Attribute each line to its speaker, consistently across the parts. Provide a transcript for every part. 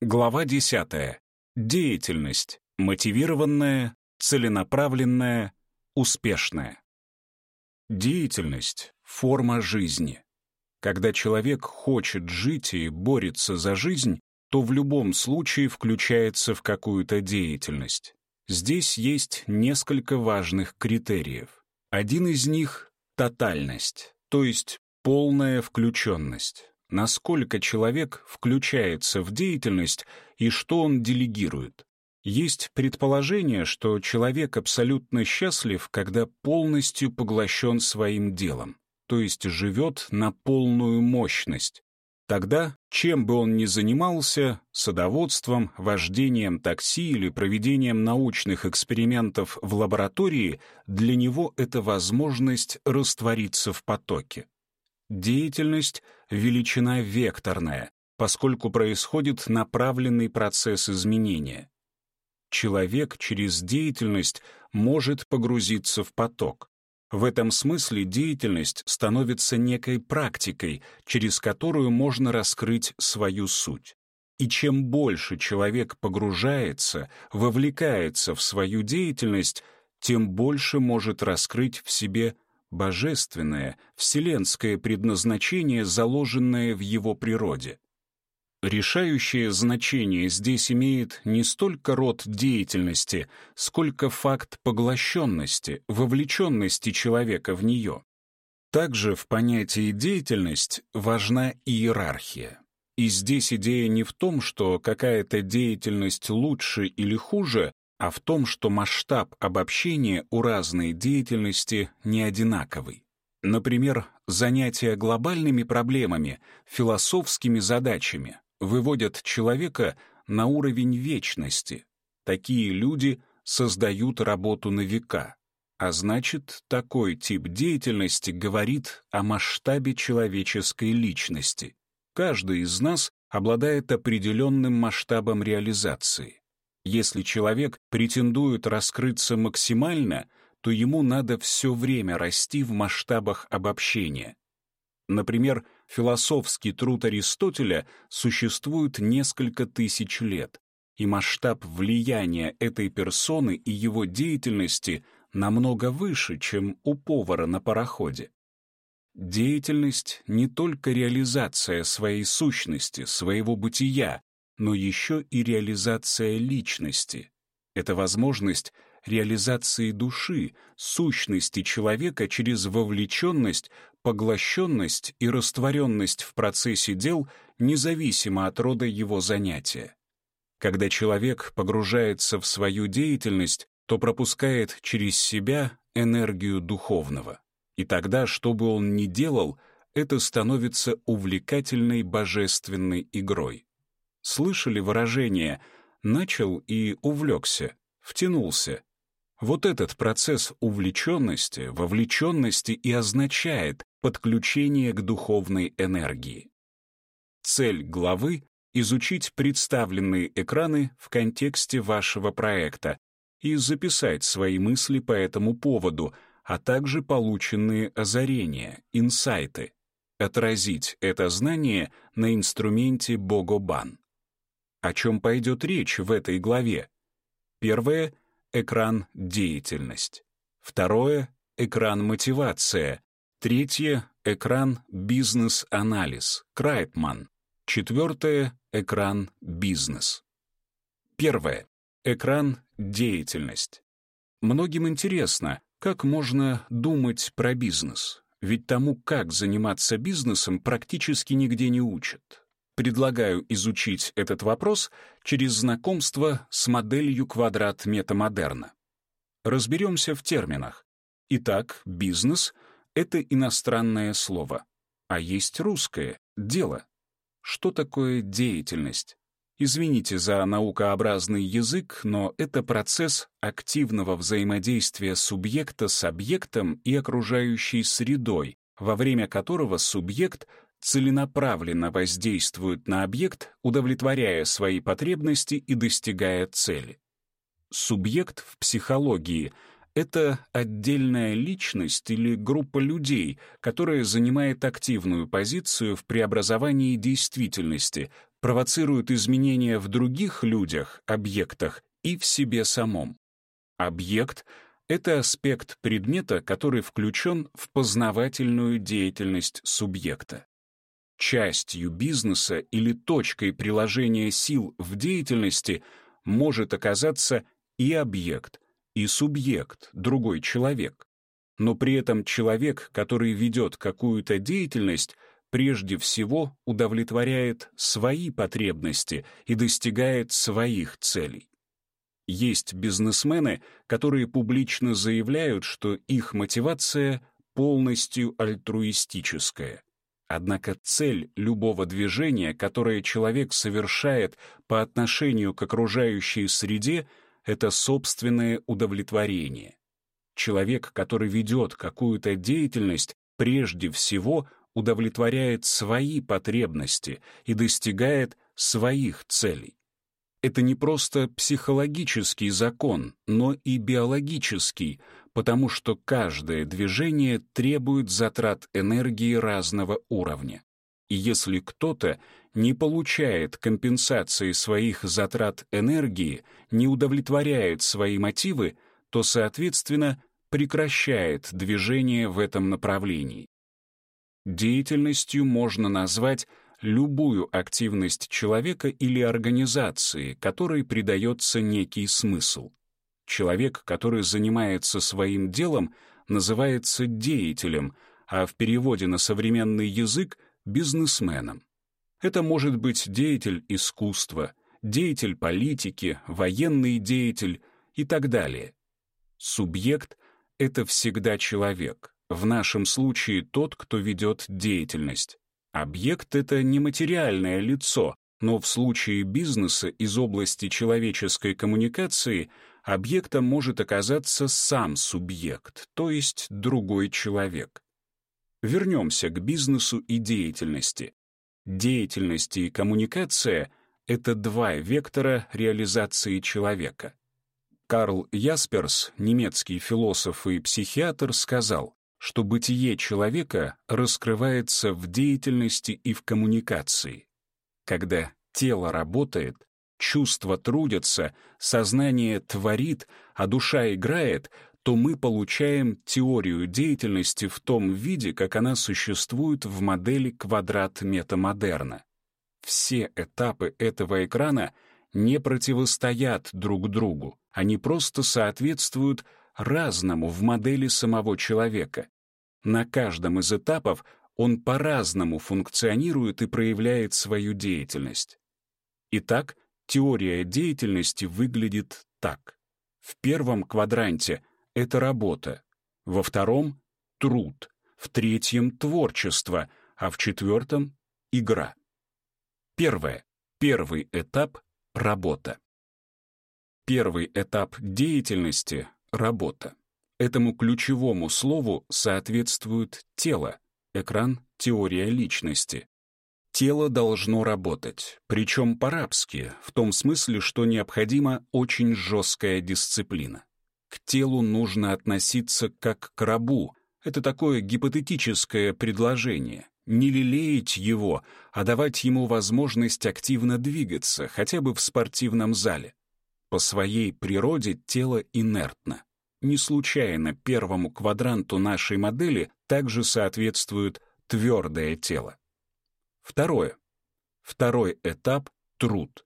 Speaker 1: Глава 10. Деятельность. Мотивированная, целенаправленная, успешная. Деятельность — форма жизни. Когда человек хочет жить и борется за жизнь, то в любом случае включается в какую-то деятельность. Здесь есть несколько важных критериев. Один из них — тотальность, то есть полная включенность насколько человек включается в деятельность и что он делегирует. Есть предположение, что человек абсолютно счастлив, когда полностью поглощен своим делом, то есть живет на полную мощность. Тогда, чем бы он ни занимался, садоводством, вождением такси или проведением научных экспериментов в лаборатории, для него это возможность раствориться в потоке. Деятельность — величина векторная, поскольку происходит направленный процесс изменения. Человек через деятельность может погрузиться в поток. В этом смысле деятельность становится некой практикой, через которую можно раскрыть свою суть. И чем больше человек погружается, вовлекается в свою деятельность, тем больше может раскрыть в себе божественное, вселенское предназначение, заложенное в его природе. Решающее значение здесь имеет не столько род деятельности, сколько факт поглощенности, вовлеченности человека в нее. Также в понятии «деятельность» важна иерархия. И здесь идея не в том, что какая-то деятельность лучше или хуже, а в том, что масштаб обобщения у разной деятельности не одинаковый. Например, занятия глобальными проблемами, философскими задачами выводят человека на уровень вечности. Такие люди создают работу на века. А значит, такой тип деятельности говорит о масштабе человеческой личности. Каждый из нас обладает определенным масштабом реализации. Если человек претендует раскрыться максимально, то ему надо все время расти в масштабах обобщения. Например, философский труд Аристотеля существует несколько тысяч лет, и масштаб влияния этой персоны и его деятельности намного выше, чем у повара на пароходе. Деятельность — не только реализация своей сущности, своего бытия, но еще и реализация личности. Это возможность реализации души, сущности человека через вовлеченность, поглощенность и растворенность в процессе дел независимо от рода его занятия. Когда человек погружается в свою деятельность, то пропускает через себя энергию духовного. И тогда, что бы он ни делал, это становится увлекательной божественной игрой. Слышали выражение «начал и увлекся», «втянулся». Вот этот процесс увлеченности, вовлеченности и означает подключение к духовной энергии. Цель главы — изучить представленные экраны в контексте вашего проекта и записать свои мысли по этому поводу, а также полученные озарения, инсайты. Отразить это знание на инструменте Богобан о чем пойдет речь в этой главе. Первое — экран «Деятельность». Второе — экран «Мотивация». Третье — экран «Бизнес-анализ» Крайтман. Четвертое — экран «Бизнес». Первое. Экран «Деятельность». Многим интересно, как можно думать про бизнес, ведь тому, как заниматься бизнесом, практически нигде не учат. Предлагаю изучить этот вопрос через знакомство с моделью квадрат метамодерна. Разберемся в терминах. Итак, бизнес — это иностранное слово, а есть русское — дело. Что такое деятельность? Извините за наукообразный язык, но это процесс активного взаимодействия субъекта с объектом и окружающей средой, во время которого субъект целенаправленно воздействует на объект, удовлетворяя свои потребности и достигая цели. Субъект в психологии — это отдельная личность или группа людей, которая занимает активную позицию в преобразовании действительности, провоцируют изменения в других людях, объектах и в себе самом. Объект — это аспект предмета, который включен в познавательную деятельность субъекта. Частью бизнеса или точкой приложения сил в деятельности может оказаться и объект, и субъект, другой человек. Но при этом человек, который ведет какую-то деятельность, прежде всего удовлетворяет свои потребности и достигает своих целей. Есть бизнесмены, которые публично заявляют, что их мотивация полностью альтруистическая. Однако цель любого движения, которое человек совершает по отношению к окружающей среде, это собственное удовлетворение. Человек, который ведет какую-то деятельность, прежде всего удовлетворяет свои потребности и достигает своих целей. Это не просто психологический закон, но и биологический, потому что каждое движение требует затрат энергии разного уровня. И если кто-то не получает компенсации своих затрат энергии, не удовлетворяет свои мотивы, то, соответственно, прекращает движение в этом направлении. Деятельностью можно назвать любую активность человека или организации, которой придается некий смысл. Человек, который занимается своим делом, называется деятелем, а в переводе на современный язык — бизнесменом. Это может быть деятель искусства, деятель политики, военный деятель и так далее. Субъект — это всегда человек, в нашем случае тот, кто ведет деятельность. Объект — это нематериальное лицо, но в случае бизнеса из области человеческой коммуникации объектом может оказаться сам субъект, то есть другой человек. Вернемся к бизнесу и деятельности. Деятельность и коммуникация — это два вектора реализации человека. Карл Ясперс, немецкий философ и психиатр, сказал, что бытие человека раскрывается в деятельности и в коммуникации. Когда тело работает, чувства трудятся, сознание творит, а душа играет, то мы получаем теорию деятельности в том виде, как она существует в модели квадрат метамодерна. Все этапы этого экрана не противостоят друг другу, они просто соответствуют разному в модели самого человека. На каждом из этапов он по-разному функционирует и проявляет свою деятельность. Итак, теория деятельности выглядит так. В первом квадранте — это работа, во втором — труд, в третьем — творчество, а в четвертом — игра. Первое. Первый этап — работа. Первый этап деятельности Работа. Этому ключевому слову соответствует тело, экран «Теория личности». Тело должно работать, причем по-рабски, в том смысле, что необходима очень жесткая дисциплина. К телу нужно относиться как к рабу. Это такое гипотетическое предложение. Не лелеять его, а давать ему возможность активно двигаться, хотя бы в спортивном зале. По своей природе тело инертно. Не случайно первому квадранту нашей модели также соответствует твердое тело. Второе. Второй этап — труд.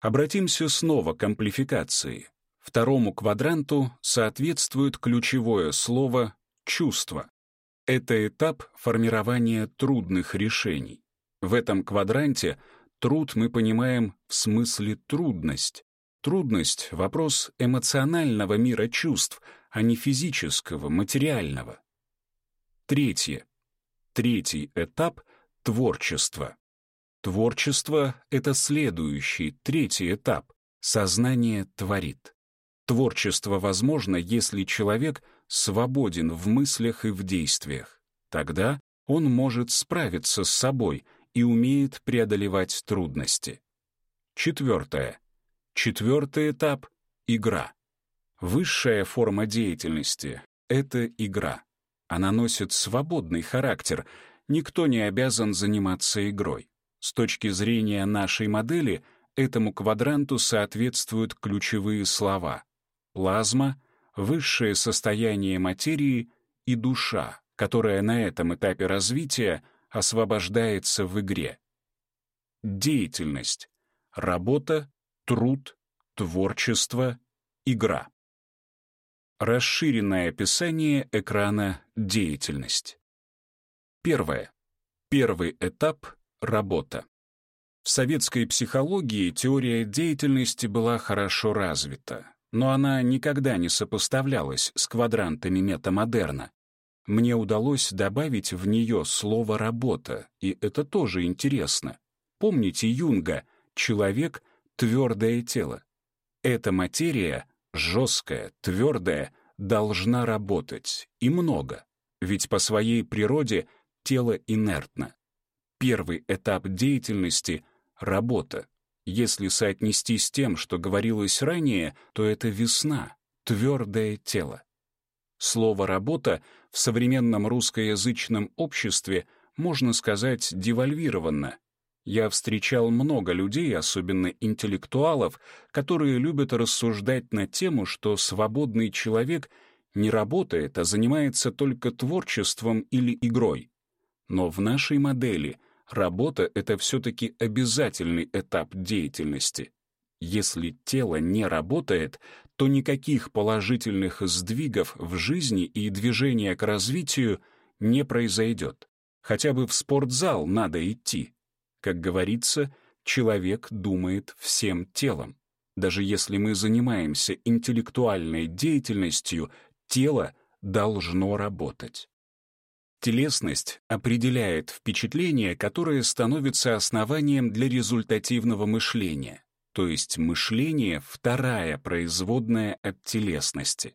Speaker 1: Обратимся снова к амплификации. Второму квадранту соответствует ключевое слово «чувство». Это этап формирования трудных решений. В этом квадранте труд мы понимаем в смысле трудность, Трудность — вопрос эмоционального мира чувств, а не физического, материального. Третье. Третий этап — творчество. Творчество — это следующий, третий этап. Сознание творит. Творчество возможно, если человек свободен в мыслях и в действиях. Тогда он может справиться с собой и умеет преодолевать трудности. Четвертое. Четвертый этап — игра. Высшая форма деятельности — это игра. Она носит свободный характер, никто не обязан заниматься игрой. С точки зрения нашей модели этому квадранту соответствуют ключевые слова плазма, высшее состояние материи и душа, которая на этом этапе развития освобождается в игре. Деятельность, работа, труд, творчество, игра. Расширенное описание экрана «Деятельность». Первое. Первый этап — работа. В советской психологии теория деятельности была хорошо развита, но она никогда не сопоставлялась с квадрантами метамодерна. Мне удалось добавить в нее слово «работа», и это тоже интересно. Помните Юнга «человек — твердое тело». Эта материя, жесткая, твердая, должна работать, и много, ведь по своей природе тело инертно. Первый этап деятельности — работа. Если соотнести с тем, что говорилось ранее, то это весна, твердое тело. Слово «работа» в современном русскоязычном обществе, можно сказать, девальвировано. Я встречал много людей, особенно интеллектуалов, которые любят рассуждать на тему, что свободный человек не работает, а занимается только творчеством или игрой. Но в нашей модели — Работа — это все-таки обязательный этап деятельности. Если тело не работает, то никаких положительных сдвигов в жизни и движения к развитию не произойдет. Хотя бы в спортзал надо идти. Как говорится, человек думает всем телом. Даже если мы занимаемся интеллектуальной деятельностью, тело должно работать. Телесность определяет впечатление, которое становится основанием для результативного мышления, то есть мышление — вторая производная от телесности.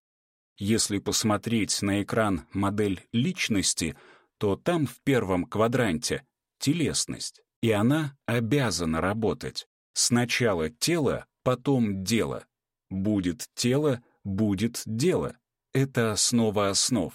Speaker 1: Если посмотреть на экран модель личности, то там в первом квадранте — телесность, и она обязана работать. Сначала тело, потом дело. Будет тело, будет дело. Это основа основ.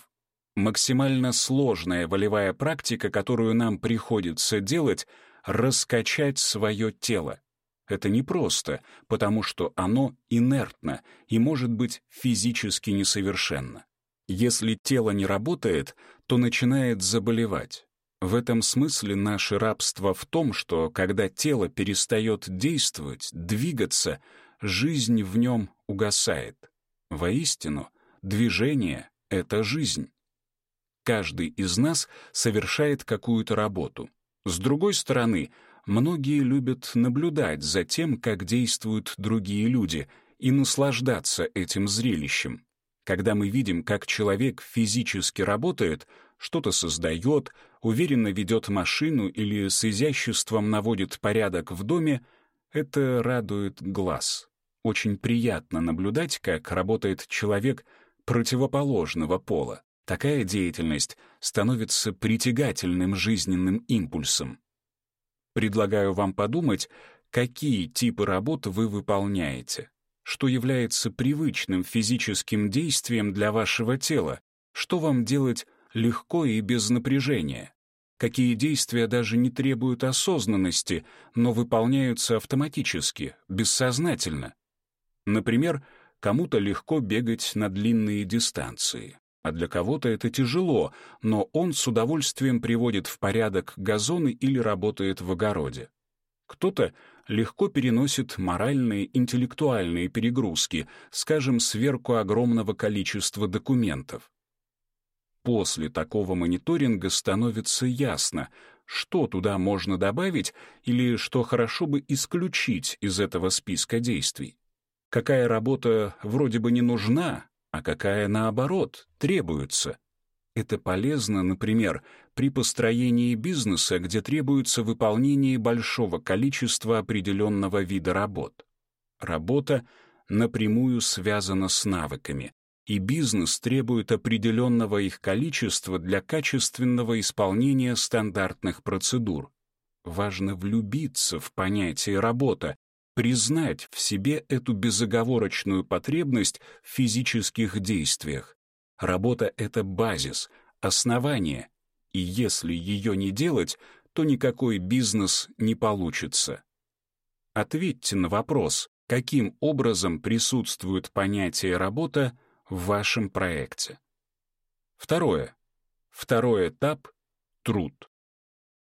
Speaker 1: Максимально сложная волевая практика, которую нам приходится делать, раскачать свое тело. Это непросто, потому что оно инертно и может быть физически несовершенно. Если тело не работает, то начинает заболевать. В этом смысле наше рабство в том, что когда тело перестает действовать, двигаться, жизнь в нем угасает. Воистину, движение — это жизнь. Каждый из нас совершает какую-то работу. С другой стороны, многие любят наблюдать за тем, как действуют другие люди, и наслаждаться этим зрелищем. Когда мы видим, как человек физически работает, что-то создает, уверенно ведет машину или с изяществом наводит порядок в доме, это радует глаз. Очень приятно наблюдать, как работает человек противоположного пола. Такая деятельность становится притягательным жизненным импульсом. Предлагаю вам подумать, какие типы работ вы выполняете, что является привычным физическим действием для вашего тела, что вам делать легко и без напряжения, какие действия даже не требуют осознанности, но выполняются автоматически, бессознательно. Например, кому-то легко бегать на длинные дистанции, а для кого-то это тяжело, но он с удовольствием приводит в порядок газоны или работает в огороде. Кто-то легко переносит моральные, интеллектуальные перегрузки, скажем, сверку огромного количества документов. После такого мониторинга становится ясно, что туда можно добавить или что хорошо бы исключить из этого списка действий. Какая работа вроде бы не нужна, а какая, наоборот, требуется. Это полезно, например, при построении бизнеса, где требуется выполнение большого количества определенного вида работ. Работа напрямую связана с навыками, и бизнес требует определенного их количества для качественного исполнения стандартных процедур. Важно влюбиться в понятие «работа», признать в себе эту безоговорочную потребность в физических действиях. Работа — это базис, основание, и если ее не делать, то никакой бизнес не получится. Ответьте на вопрос, каким образом присутствует понятие «работа» в вашем проекте. Второе. Второй этап — труд.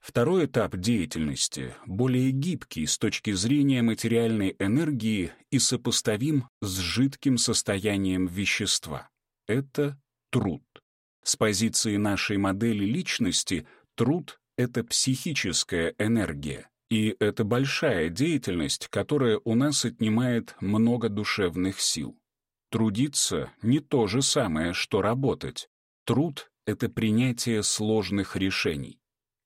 Speaker 1: Второй этап деятельности более гибкий с точки зрения материальной энергии и сопоставим с жидким состоянием вещества. Это труд. С позиции нашей модели личности труд — это психическая энергия, и это большая деятельность, которая у нас отнимает много душевных сил. Трудиться — не то же самое, что работать. Труд — это принятие сложных решений.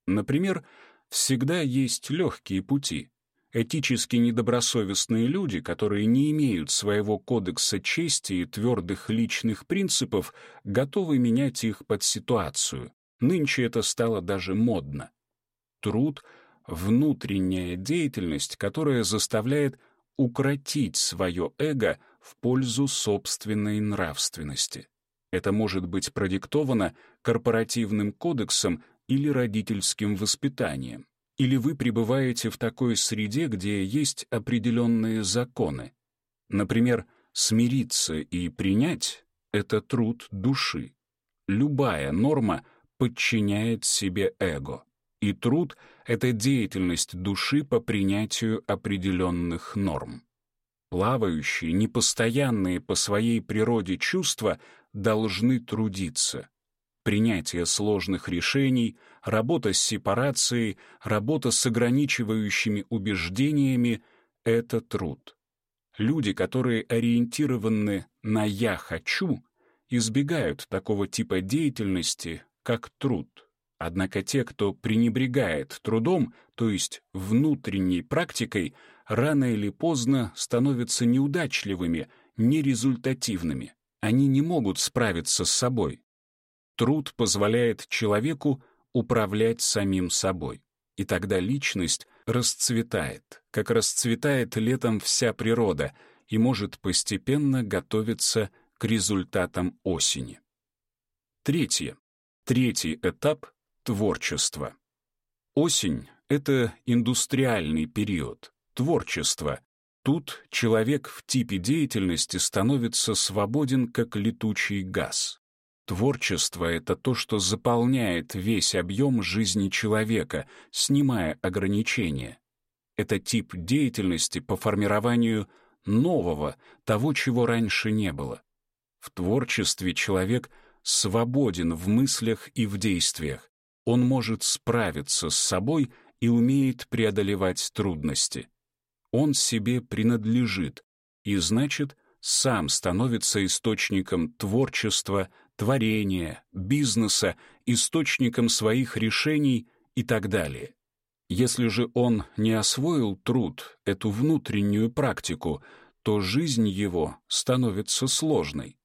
Speaker 1: Например, всегда есть легкие пути. Этически недобросовестные люди, которые не имеют своего кодекса чести и твердых личных принципов, готовы менять их под ситуацию. Нынче это стало даже модно. Труд — внутренняя деятельность, которая заставляет укротить свое эго в пользу собственной нравственности. Это может быть продиктовано корпоративным кодексом или родительским воспитанием. Или вы пребываете в такой среде, где есть определенные законы. Например, смириться и принять — это труд души. Любая норма подчиняет себе эго. И труд — это деятельность души по принятию определенных норм. Плавающие, непостоянные по своей природе чувства должны трудиться, принятие сложных решений, работа с сепарацией, работа с ограничивающими убеждениями — это труд. Люди, которые ориентированы на «я хочу», избегают такого типа деятельности, как труд. Однако те, кто пренебрегает трудом, то есть внутренней практикой, рано или поздно становятся неудачливыми, нерезультативными. Они не могут справиться с собой, Труд позволяет человеку управлять самим собой. И тогда личность расцветает, как расцветает летом вся природа, и может постепенно готовиться к результатам осени. Третье. Третий этап — творчество. Осень — это индустриальный период, творчество. Тут человек в типе деятельности становится свободен, как летучий газ. Творчество — это то, что заполняет весь объем жизни человека, снимая ограничения. Это тип деятельности по формированию нового, того, чего раньше не было. В творчестве человек свободен в мыслях и в действиях. Он может справиться с собой и умеет преодолевать трудности. Он себе принадлежит и, значит, сам становится источником творчества, творения, бизнеса, источником своих решений и так далее. Если же он не освоил труд, эту внутреннюю практику, то жизнь его становится сложной.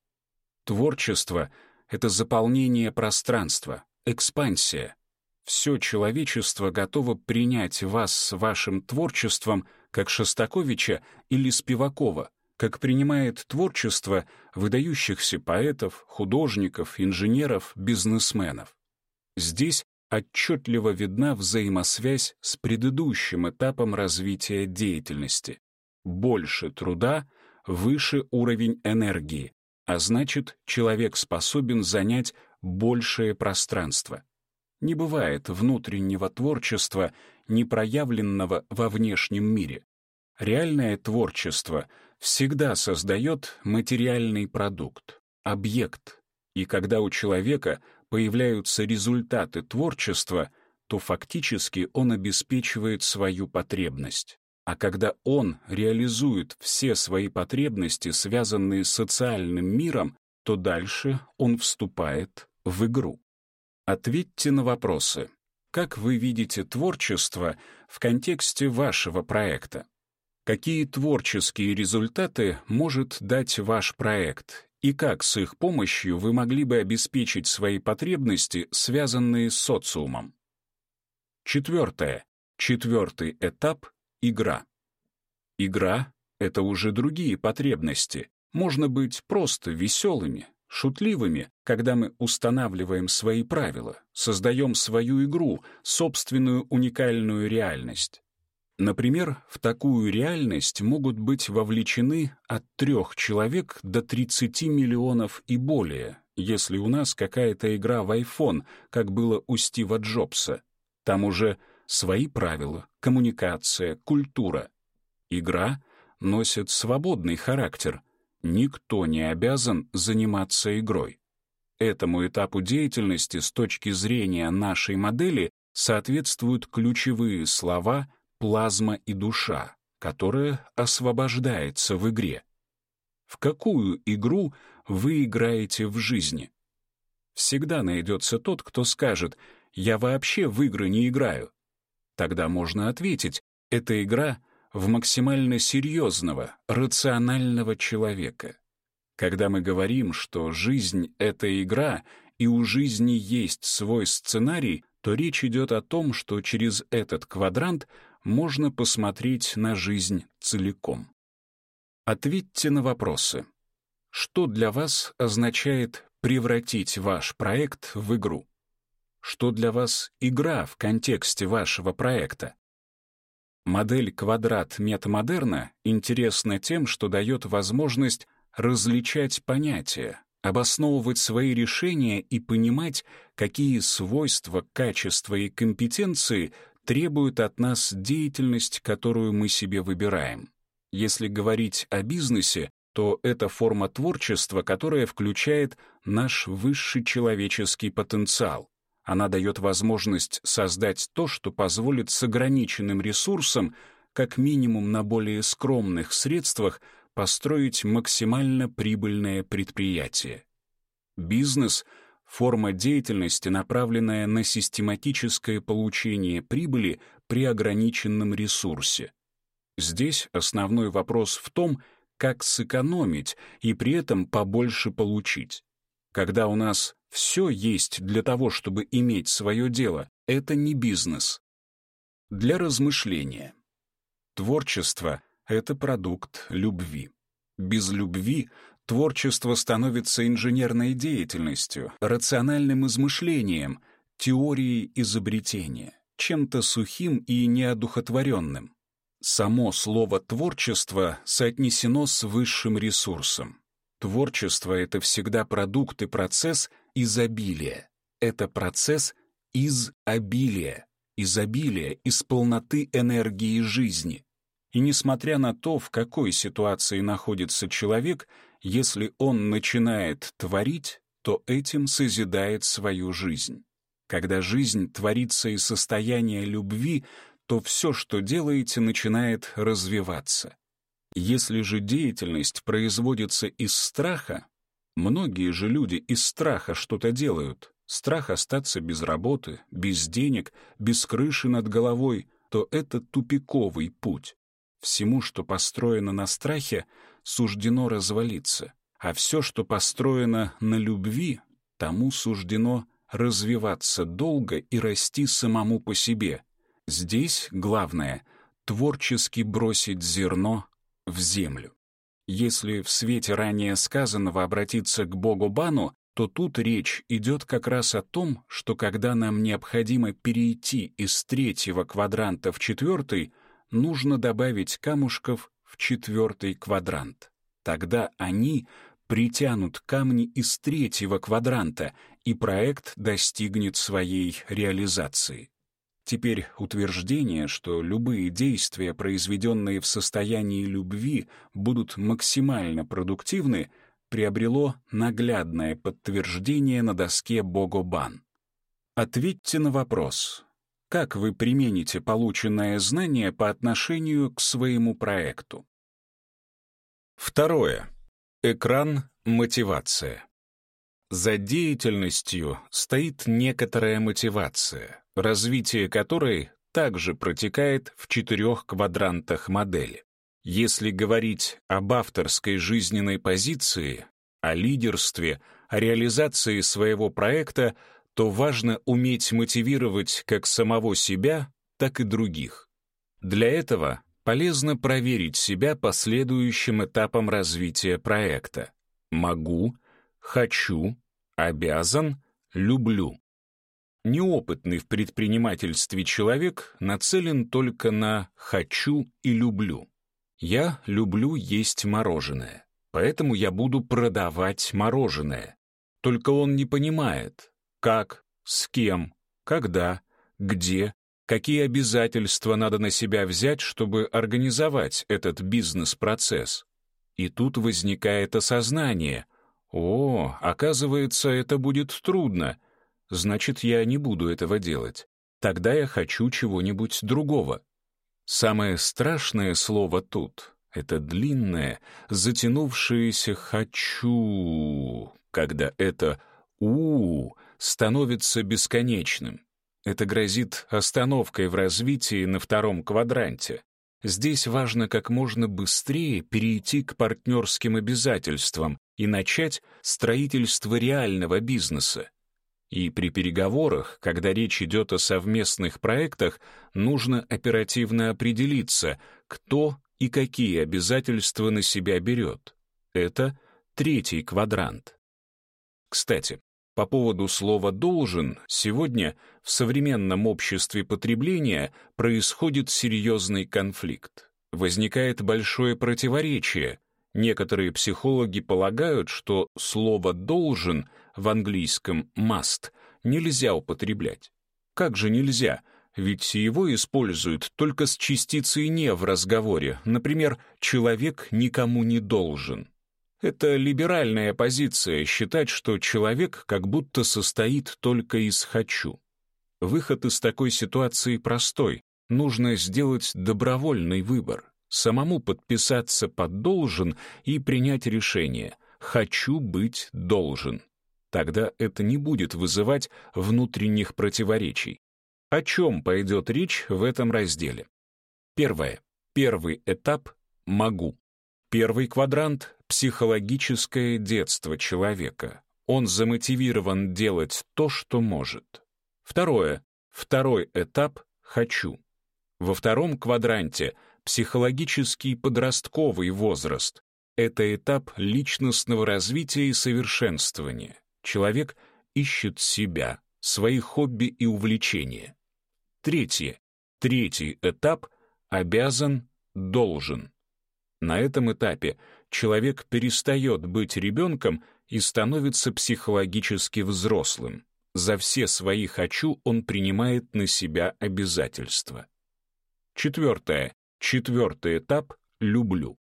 Speaker 1: Творчество — это заполнение пространства, экспансия. Все человечество готово принять вас с вашим творчеством, как Шостаковича или Спивакова, как принимает творчество выдающихся поэтов, художников, инженеров, бизнесменов. Здесь отчетливо видна взаимосвязь с предыдущим этапом развития деятельности. Больше труда, выше уровень энергии, а значит, человек способен занять большее пространство. Не бывает внутреннего творчества, не проявленного во внешнем мире. Реальное творчество — всегда создает материальный продукт, объект, и когда у человека появляются результаты творчества, то фактически он обеспечивает свою потребность. А когда он реализует все свои потребности, связанные с социальным миром, то дальше он вступает в игру. Ответьте на вопросы. Как вы видите творчество в контексте вашего проекта? Какие творческие результаты может дать ваш проект и как с их помощью вы могли бы обеспечить свои потребности, связанные с социумом? Четвертое. Четвертый этап — игра. Игра — это уже другие потребности. Можно быть просто веселыми, шутливыми, когда мы устанавливаем свои правила, создаем свою игру, собственную уникальную реальность. Например, в такую реальность могут быть вовлечены от трех человек до 30 миллионов и более, если у нас какая-то игра в iPhone, как было у Стива Джобса. Там уже свои правила, коммуникация, культура. Игра носит свободный характер. Никто не обязан заниматься игрой. Этому этапу деятельности с точки зрения нашей модели соответствуют ключевые слова плазма и душа, которая освобождается в игре. В какую игру вы играете в жизни? Всегда найдется тот, кто скажет «я вообще в игры не играю». Тогда можно ответить «это игра в максимально серьезного, рационального человека». Когда мы говорим, что жизнь — это игра, и у жизни есть свой сценарий, то речь идет о том, что через этот квадрант можно посмотреть на жизнь целиком. Ответьте на вопросы. Что для вас означает превратить ваш проект в игру? Что для вас игра в контексте вашего проекта? Модель квадрат метамодерна интересна тем, что дает возможность различать понятия, обосновывать свои решения и понимать, какие свойства, качества и компетенции требует от нас деятельность, которую мы себе выбираем. Если говорить о бизнесе, то это форма творчества, которая включает наш высший человеческий потенциал. Она дает возможность создать то, что позволит с ограниченным ресурсом, как минимум на более скромных средствах, построить максимально прибыльное предприятие. Бизнес — форма деятельности, направленная на систематическое получение прибыли при ограниченном ресурсе. Здесь основной вопрос в том, как сэкономить и при этом побольше получить. Когда у нас все есть для того, чтобы иметь свое дело, это не бизнес. Для размышления. Творчество — это продукт любви. Без любви Творчество становится инженерной деятельностью, рациональным измышлением, теорией изобретения, чем-то сухим и неодухотворенным. Само слово «творчество» соотнесено с высшим ресурсом. Творчество — это всегда продукт и процесс изобилия. Это процесс из обилия, изобилия, из полноты энергии жизни. И несмотря на то, в какой ситуации находится человек — если он начинает творить, то этим созидает свою жизнь. Когда жизнь творится из состояния любви, то все, что делаете, начинает развиваться. Если же деятельность производится из страха, многие же люди из страха что-то делают, страх остаться без работы, без денег, без крыши над головой, то это тупиковый путь. Всему, что построено на страхе, суждено развалиться, а все, что построено на любви, тому суждено развиваться долго и расти самому по себе. Здесь главное — творчески бросить зерно в землю. Если в свете ранее сказанного обратиться к Богу Бану, то тут речь идет как раз о том, что когда нам необходимо перейти из третьего квадранта в четвертый, нужно добавить камушков четвертый квадрант. Тогда они притянут камни из третьего квадранта, и проект достигнет своей реализации. Теперь утверждение, что любые действия, произведенные в состоянии любви, будут максимально продуктивны, приобрело наглядное подтверждение на доске Богобан. Ответьте на вопрос, как вы примените полученное знание по отношению к своему проекту? Второе. Экран «Мотивация». За деятельностью стоит некоторая мотивация, развитие которой также протекает в четырех квадрантах модели. Если говорить об авторской жизненной позиции, о лидерстве, о реализации своего проекта — то важно уметь мотивировать как самого себя, так и других. Для этого полезно проверить себя по следующим этапам развития проекта. Могу, хочу, обязан, люблю. Неопытный в предпринимательстве человек нацелен только на «хочу» и «люблю». Я люблю есть мороженое, поэтому я буду продавать мороженое. Только он не понимает, как, с кем, когда, где, какие обязательства надо на себя взять, чтобы организовать этот бизнес-процесс. И тут возникает осознание. О, оказывается, это будет трудно. Значит, я не буду этого делать. Тогда я хочу чего-нибудь другого. Самое страшное слово тут — это длинное, затянувшееся «хочу», когда это «у» становится бесконечным. Это грозит остановкой в развитии на втором квадранте. Здесь важно как можно быстрее перейти к партнерским обязательствам и начать строительство реального бизнеса. И при переговорах, когда речь идет о совместных проектах, нужно оперативно определиться, кто и какие обязательства на себя берет. Это третий квадрант. Кстати, по поводу слова «должен» сегодня в современном обществе потребления происходит серьезный конфликт. Возникает большое противоречие. Некоторые психологи полагают, что слово «должен» в английском must нельзя употреблять. Как же нельзя? Ведь его используют только с частицей «не» в разговоре. Например, «человек никому не должен». Это либеральная позиция считать, что человек как будто состоит только из «хочу». Выход из такой ситуации простой. Нужно сделать добровольный выбор, самому подписаться под «должен» и принять решение «хочу быть должен». Тогда это не будет вызывать внутренних противоречий. О чем пойдет речь в этом разделе? Первое. Первый этап — «могу». Первый квадрант — психологическое детство человека. Он замотивирован делать то, что может. Второе. Второй этап — «хочу». Во втором квадранте — психологический подростковый возраст. Это этап личностного развития и совершенствования человек ищет себя, свои хобби и увлечения. Третье. Третий этап — обязан, должен. На этом этапе человек перестает быть ребенком и становится психологически взрослым. За все свои «хочу» он принимает на себя обязательства. Четвертое. Четвертый этап — «люблю».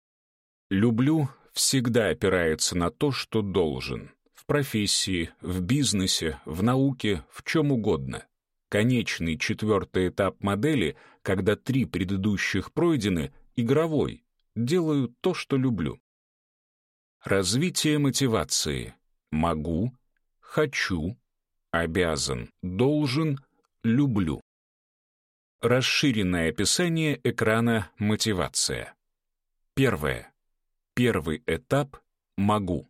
Speaker 1: «Люблю» всегда опирается на то, что должен профессии, в бизнесе, в науке, в чем угодно. Конечный четвертый этап модели, когда три предыдущих пройдены, игровой, делаю то, что люблю. Развитие мотивации. Могу, хочу, обязан, должен, люблю. Расширенное описание экрана «Мотивация». Первое. Первый этап «Могу».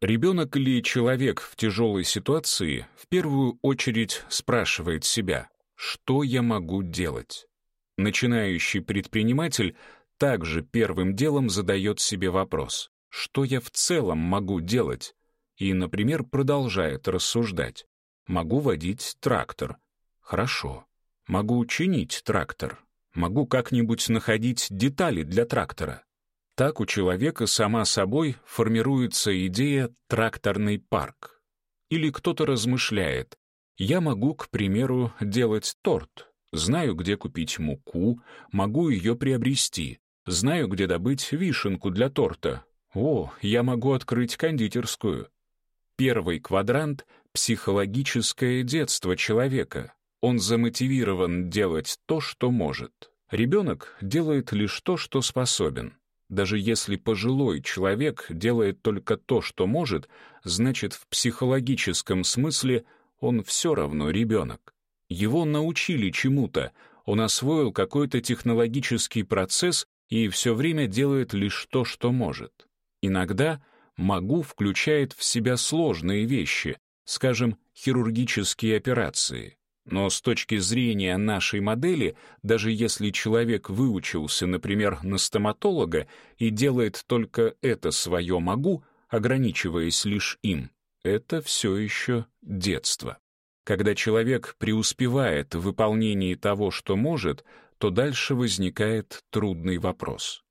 Speaker 1: Ребенок или человек в тяжелой ситуации в первую очередь спрашивает себя, что я могу делать? Начинающий предприниматель также первым делом задает себе вопрос, что я в целом могу делать? И, например, продолжает рассуждать. Могу водить трактор. Хорошо. Могу чинить трактор. Могу как-нибудь находить детали для трактора. Так у человека сама собой формируется идея «тракторный парк». Или кто-то размышляет, я могу, к примеру, делать торт, знаю, где купить муку, могу ее приобрести, знаю, где добыть вишенку для торта. О, я могу открыть кондитерскую. Первый квадрант — психологическое детство человека. Он замотивирован делать то, что может. Ребенок делает лишь то, что способен. Даже если пожилой человек делает только то, что может, значит, в психологическом смысле он все равно ребенок. Его научили чему-то, он освоил какой-то технологический процесс и все время делает лишь то, что может. Иногда «могу» включает в себя сложные вещи, скажем, хирургические операции. Но с точки зрения нашей модели, даже если человек выучился, например, на стоматолога и делает только это свое «могу», ограничиваясь лишь им, это все еще детство. Когда человек преуспевает в выполнении того, что может, то дальше возникает трудный вопрос.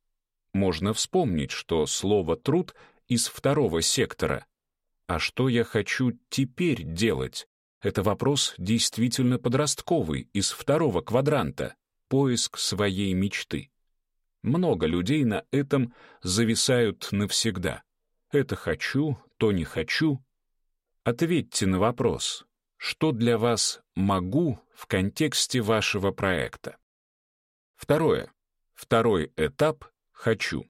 Speaker 1: Можно вспомнить, что слово «труд» из второго сектора. А что я хочу теперь делать? Это вопрос действительно подростковый, из второго квадранта, поиск своей мечты. Много людей на этом зависают навсегда. Это хочу, то не хочу. Ответьте на вопрос, что для вас «могу» в контексте вашего проекта. Второе. Второй этап «хочу».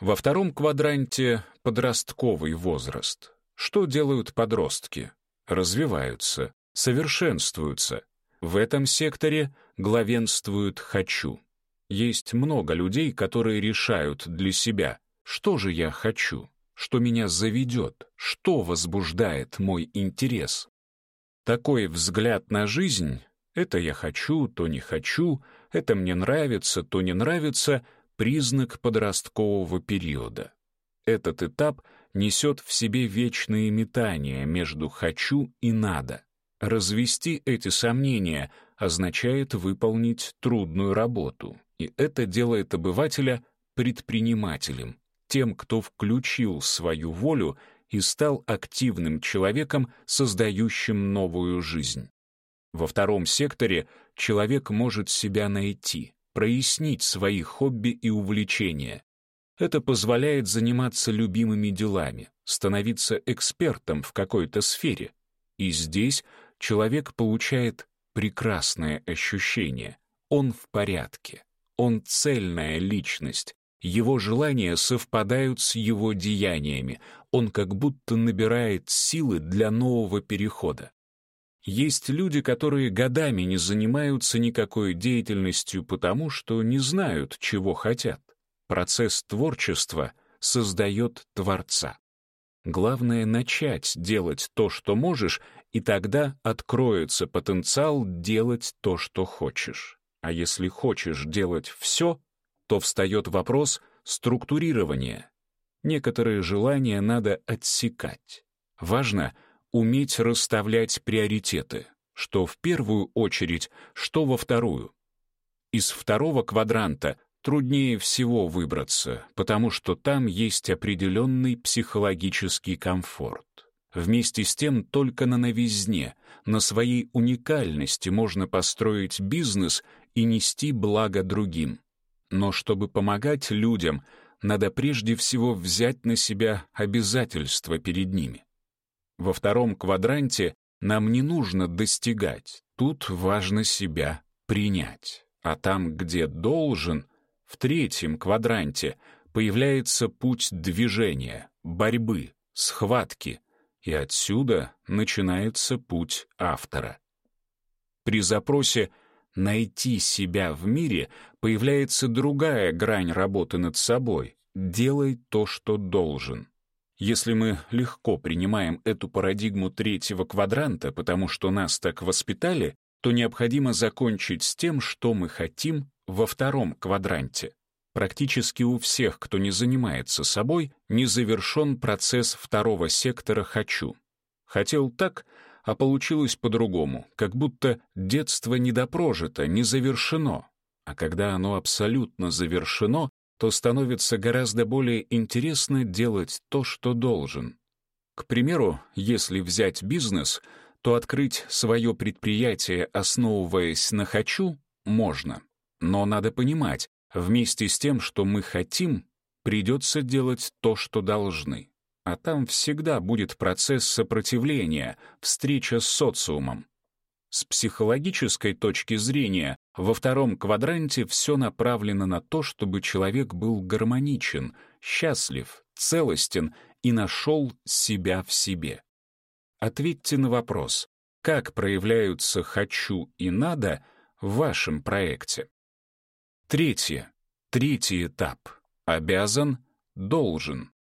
Speaker 1: Во втором квадранте подростковый возраст. Что делают подростки? развиваются, совершенствуются. В этом секторе главенствует «хочу». Есть много людей, которые решают для себя, что же я хочу, что меня заведет, что возбуждает мой интерес. Такой взгляд на жизнь — это я хочу, то не хочу, это мне нравится, то не нравится — признак подросткового периода. Этот этап — несет в себе вечные метания между «хочу» и «надо». Развести эти сомнения означает выполнить трудную работу, и это делает обывателя предпринимателем, тем, кто включил свою волю и стал активным человеком, создающим новую жизнь. Во втором секторе человек может себя найти, прояснить свои хобби и увлечения, это позволяет заниматься любимыми делами, становиться экспертом в какой-то сфере. И здесь человек получает прекрасное ощущение. Он в порядке. Он цельная личность. Его желания совпадают с его деяниями. Он как будто набирает силы для нового перехода. Есть люди, которые годами не занимаются никакой деятельностью потому, что не знают, чего хотят. Процесс творчества создает Творца. Главное — начать делать то, что можешь, и тогда откроется потенциал делать то, что хочешь. А если хочешь делать все, то встает вопрос структурирования. Некоторые желания надо отсекать. Важно уметь расставлять приоритеты, что в первую очередь, что во вторую. Из второго квадранта труднее всего выбраться, потому что там есть определенный психологический комфорт. Вместе с тем только на новизне, на своей уникальности можно построить бизнес и нести благо другим. Но чтобы помогать людям, надо прежде всего взять на себя обязательства перед ними. Во втором квадранте нам не нужно достигать, тут важно себя принять. А там, где должен, в третьем квадранте появляется путь движения, борьбы, схватки, и отсюда начинается путь автора. При запросе «найти себя в мире» появляется другая грань работы над собой — «делай то, что должен». Если мы легко принимаем эту парадигму третьего квадранта, потому что нас так воспитали, то необходимо закончить с тем, что мы хотим во втором квадранте. Практически у всех, кто не занимается собой, не завершен процесс второго сектора «хочу». Хотел так, а получилось по-другому, как будто детство недопрожито, не завершено. А когда оно абсолютно завершено, то становится гораздо более интересно делать то, что должен. К примеру, если взять бизнес, то открыть свое предприятие, основываясь на «хочу», можно. Но надо понимать, вместе с тем, что мы хотим, придется делать то, что должны. А там всегда будет процесс сопротивления, встреча с социумом. С психологической точки зрения, во втором квадранте все направлено на то, чтобы человек был гармоничен, счастлив, целостен и нашел себя в себе. Ответьте на вопрос, как проявляются «хочу» и «надо» в вашем проекте. Третье. Третий этап. Обязан, должен.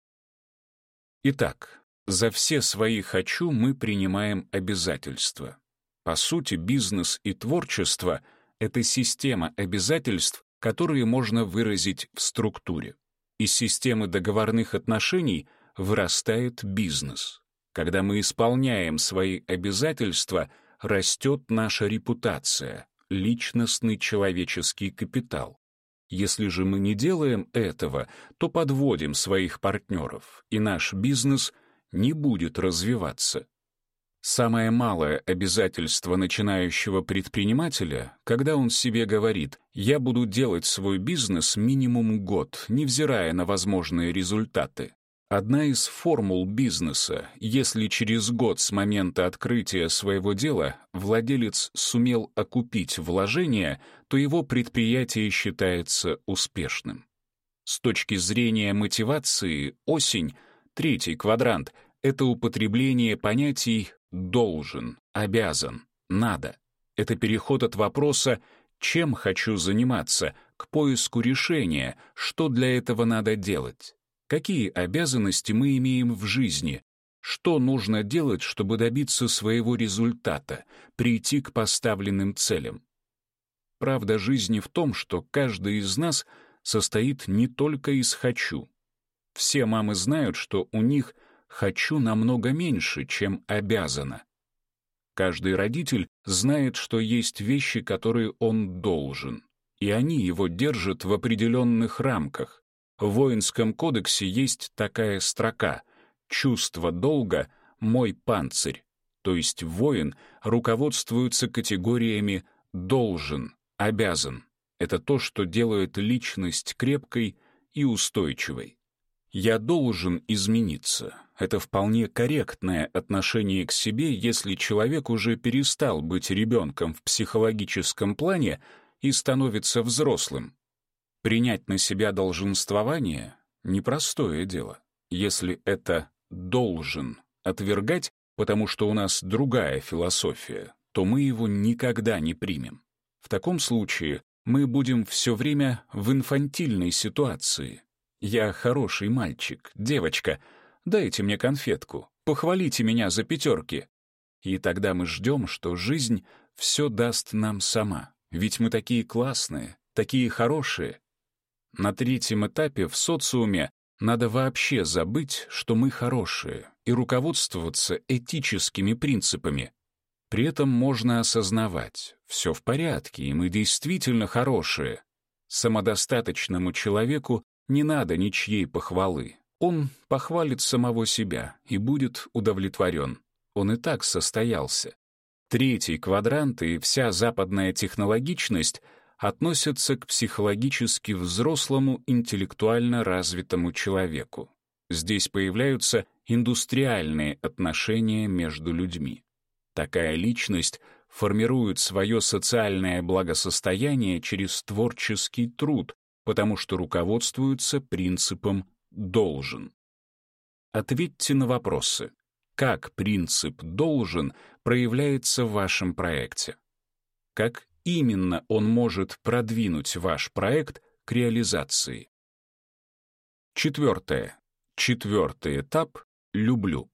Speaker 1: Итак, за все свои «хочу» мы принимаем обязательства. По сути, бизнес и творчество — это система обязательств, которые можно выразить в структуре. Из системы договорных отношений вырастает бизнес. Когда мы исполняем свои обязательства, растет наша репутация, личностный человеческий капитал. Если же мы не делаем этого, то подводим своих партнеров, и наш бизнес не будет развиваться. Самое малое обязательство начинающего предпринимателя, когда он себе говорит «я буду делать свой бизнес минимум год, невзирая на возможные результаты». Одна из формул бизнеса, если через год с момента открытия своего дела владелец сумел окупить вложения, то его предприятие считается успешным. С точки зрения мотивации, осень, третий квадрант — это употребление понятий «должен», «обязан», «надо». Это переход от вопроса «чем хочу заниматься» к поиску решения, что для этого надо делать. Какие обязанности мы имеем в жизни? Что нужно делать, чтобы добиться своего результата, прийти к поставленным целям? Правда жизни в том, что каждый из нас состоит не только из «хочу». Все мамы знают, что у них «хочу» намного меньше, чем «обязано». Каждый родитель знает, что есть вещи, которые он должен, и они его держат в определенных рамках. В воинском кодексе есть такая строка «Чувство долга — мой панцирь», то есть воин руководствуется категориями «должен», «обязан». Это то, что делает личность крепкой и устойчивой. «Я должен измениться». Это вполне корректное отношение к себе, если человек уже перестал быть ребенком в психологическом плане и становится взрослым. Принять на себя долженствование — непростое дело. Если это «должен» отвергать, потому что у нас другая философия, то мы его никогда не примем. В таком случае мы будем все время в инфантильной ситуации. «Я хороший мальчик, девочка, дайте мне конфетку, похвалите меня за пятерки». И тогда мы ждем, что жизнь все даст нам сама. Ведь мы такие классные, такие хорошие, на третьем этапе в социуме надо вообще забыть, что мы хорошие, и руководствоваться этическими принципами. При этом можно осознавать, все в порядке, и мы действительно хорошие. Самодостаточному человеку не надо ничьей похвалы. Он похвалит самого себя и будет удовлетворен. Он и так состоялся. Третий квадрант и вся западная технологичность — относятся к психологически взрослому интеллектуально развитому человеку. Здесь появляются индустриальные отношения между людьми. Такая личность формирует свое социальное благосостояние через творческий труд, потому что руководствуется принципом «должен». Ответьте на вопросы. Как принцип «должен» проявляется в вашем проекте? Как именно он может продвинуть ваш проект к реализации. Четвертое. Четвертый этап — люблю.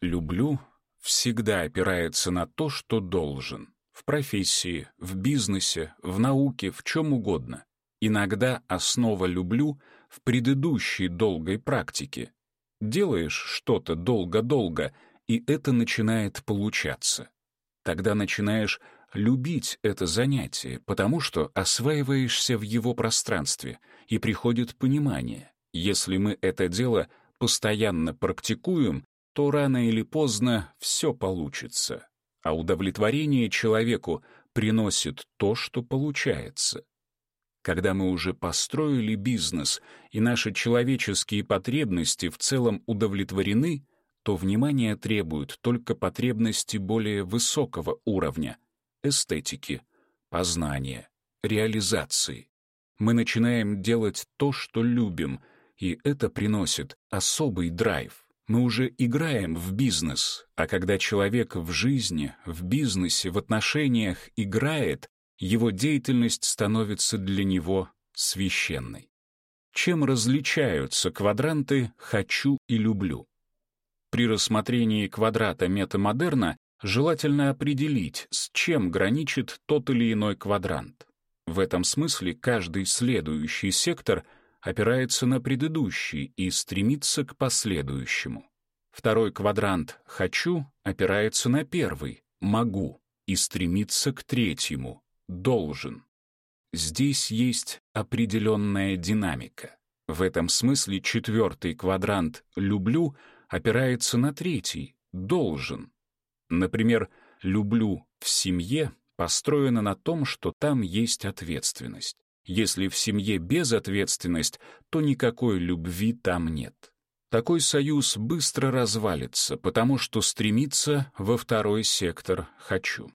Speaker 1: Люблю всегда опирается на то, что должен. В профессии, в бизнесе, в науке, в чем угодно. Иногда основа «люблю» в предыдущей долгой практике. Делаешь что-то долго-долго, и это начинает получаться. Тогда начинаешь любить это занятие, потому что осваиваешься в его пространстве, и приходит понимание. Если мы это дело постоянно практикуем, то рано или поздно все получится. А удовлетворение человеку приносит то, что получается. Когда мы уже построили бизнес, и наши человеческие потребности в целом удовлетворены, то внимание требуют только потребности более высокого уровня, эстетики, познания, реализации. Мы начинаем делать то, что любим, и это приносит особый драйв. Мы уже играем в бизнес, а когда человек в жизни, в бизнесе, в отношениях играет, его деятельность становится для него священной. Чем различаются квадранты «хочу» и «люблю»? При рассмотрении квадрата метамодерна желательно определить, с чем граничит тот или иной квадрант. В этом смысле каждый следующий сектор опирается на предыдущий и стремится к последующему. Второй квадрант «хочу» опирается на первый «могу» и стремится к третьему «должен». Здесь есть определенная динамика. В этом смысле четвертый квадрант «люблю» опирается на третий «должен». Например, «люблю» в семье построено на том, что там есть ответственность. Если в семье безответственность, то никакой любви там нет. Такой союз быстро развалится, потому что стремится во второй сектор «хочу».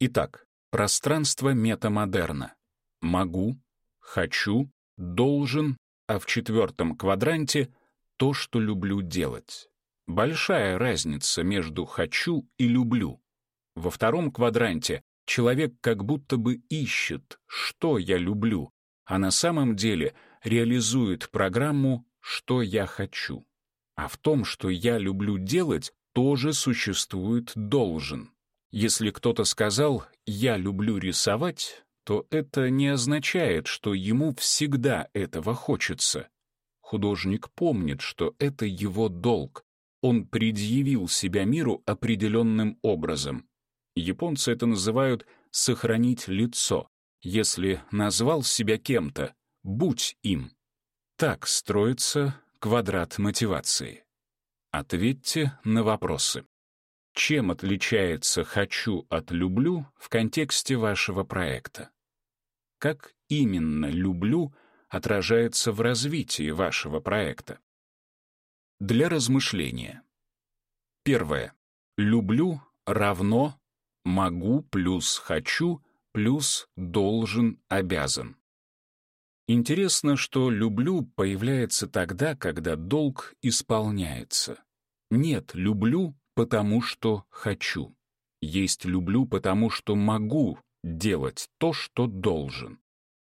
Speaker 1: Итак, пространство метамодерна. Могу, хочу, должен, а в четвертом квадранте — то, что люблю делать. Большая разница между «хочу» и «люблю». Во втором квадранте человек как будто бы ищет, что я люблю, а на самом деле реализует программу «что я хочу». А в том, что я люблю делать, тоже существует должен. Если кто-то сказал «я люблю рисовать», то это не означает, что ему всегда этого хочется. Художник помнит, что это его долг. Он предъявил себя миру определенным образом. Японцы это называют «сохранить лицо». Если назвал себя кем-то, будь им. Так строится Квадрат мотивации. Ответьте на вопросы. Чем отличается «хочу» от «люблю» в контексте вашего проекта? Как именно «люблю» отражается в развитии вашего проекта? Для размышления. Первое. «Люблю» равно «могу» плюс «хочу» плюс «должен», «обязан». Интересно, что «люблю» появляется тогда, когда долг исполняется. Нет «люблю», потому что хочу. Есть «люблю», потому что могу делать то, что должен.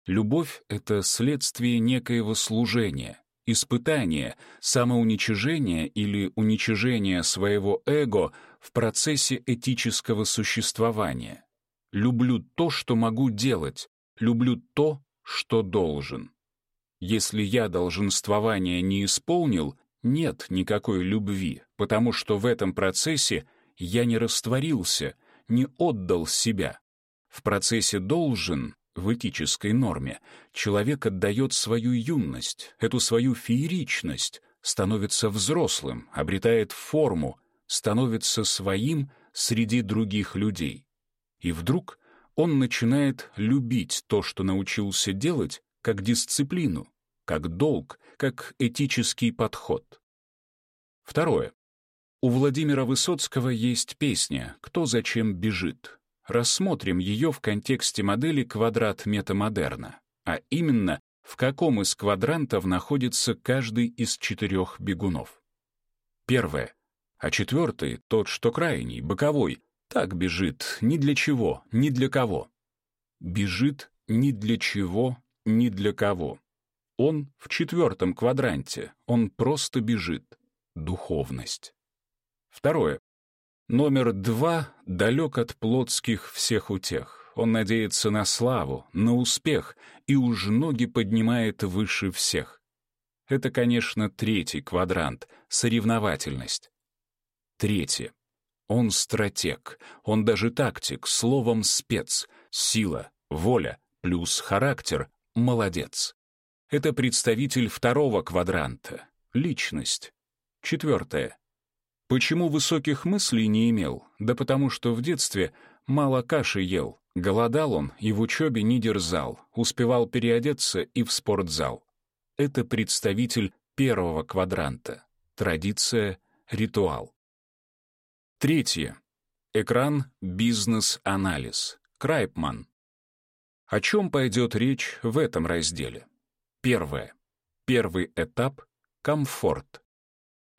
Speaker 1: Любовь — это следствие некоего служения, испытания, самоуничижения или уничижения своего эго в процессе этического существования. Люблю то, что могу делать, люблю то, что должен. Если я долженствование не исполнил, нет никакой любви, потому что в этом процессе я не растворился, не отдал себя. В процессе «должен» в этической норме человек отдает свою юность, эту свою фееричность, становится взрослым, обретает форму, становится своим среди других людей. И вдруг он начинает любить то, что научился делать, как дисциплину, как долг, как этический подход. Второе. У Владимира Высоцкого есть песня «Кто зачем бежит». Рассмотрим ее в контексте модели квадрат метамодерна, а именно, в каком из квадрантов находится каждый из четырех бегунов. Первое. А четвертый, тот, что крайний, боковой, так бежит ни для чего, ни для кого. Бежит ни для чего, ни для кого. Он в четвертом квадранте, он просто бежит. Духовность. Второе. Номер два далек от плотских всех утех. Он надеется на славу, на успех и уж ноги поднимает выше всех. Это, конечно, третий квадрант — соревновательность. Третье. Он стратег, он даже тактик, словом спец, сила, воля, плюс характер, молодец. Это представитель второго квадранта, личность. Четвертое. Почему высоких мыслей не имел? Да потому что в детстве мало каши ел, голодал он и в учебе не дерзал, успевал переодеться и в спортзал. Это представитель первого квадранта, традиция, ритуал. Третье. Экран «Бизнес-анализ». Крайпман. О чем пойдет речь в этом разделе? Первое. Первый этап — комфорт.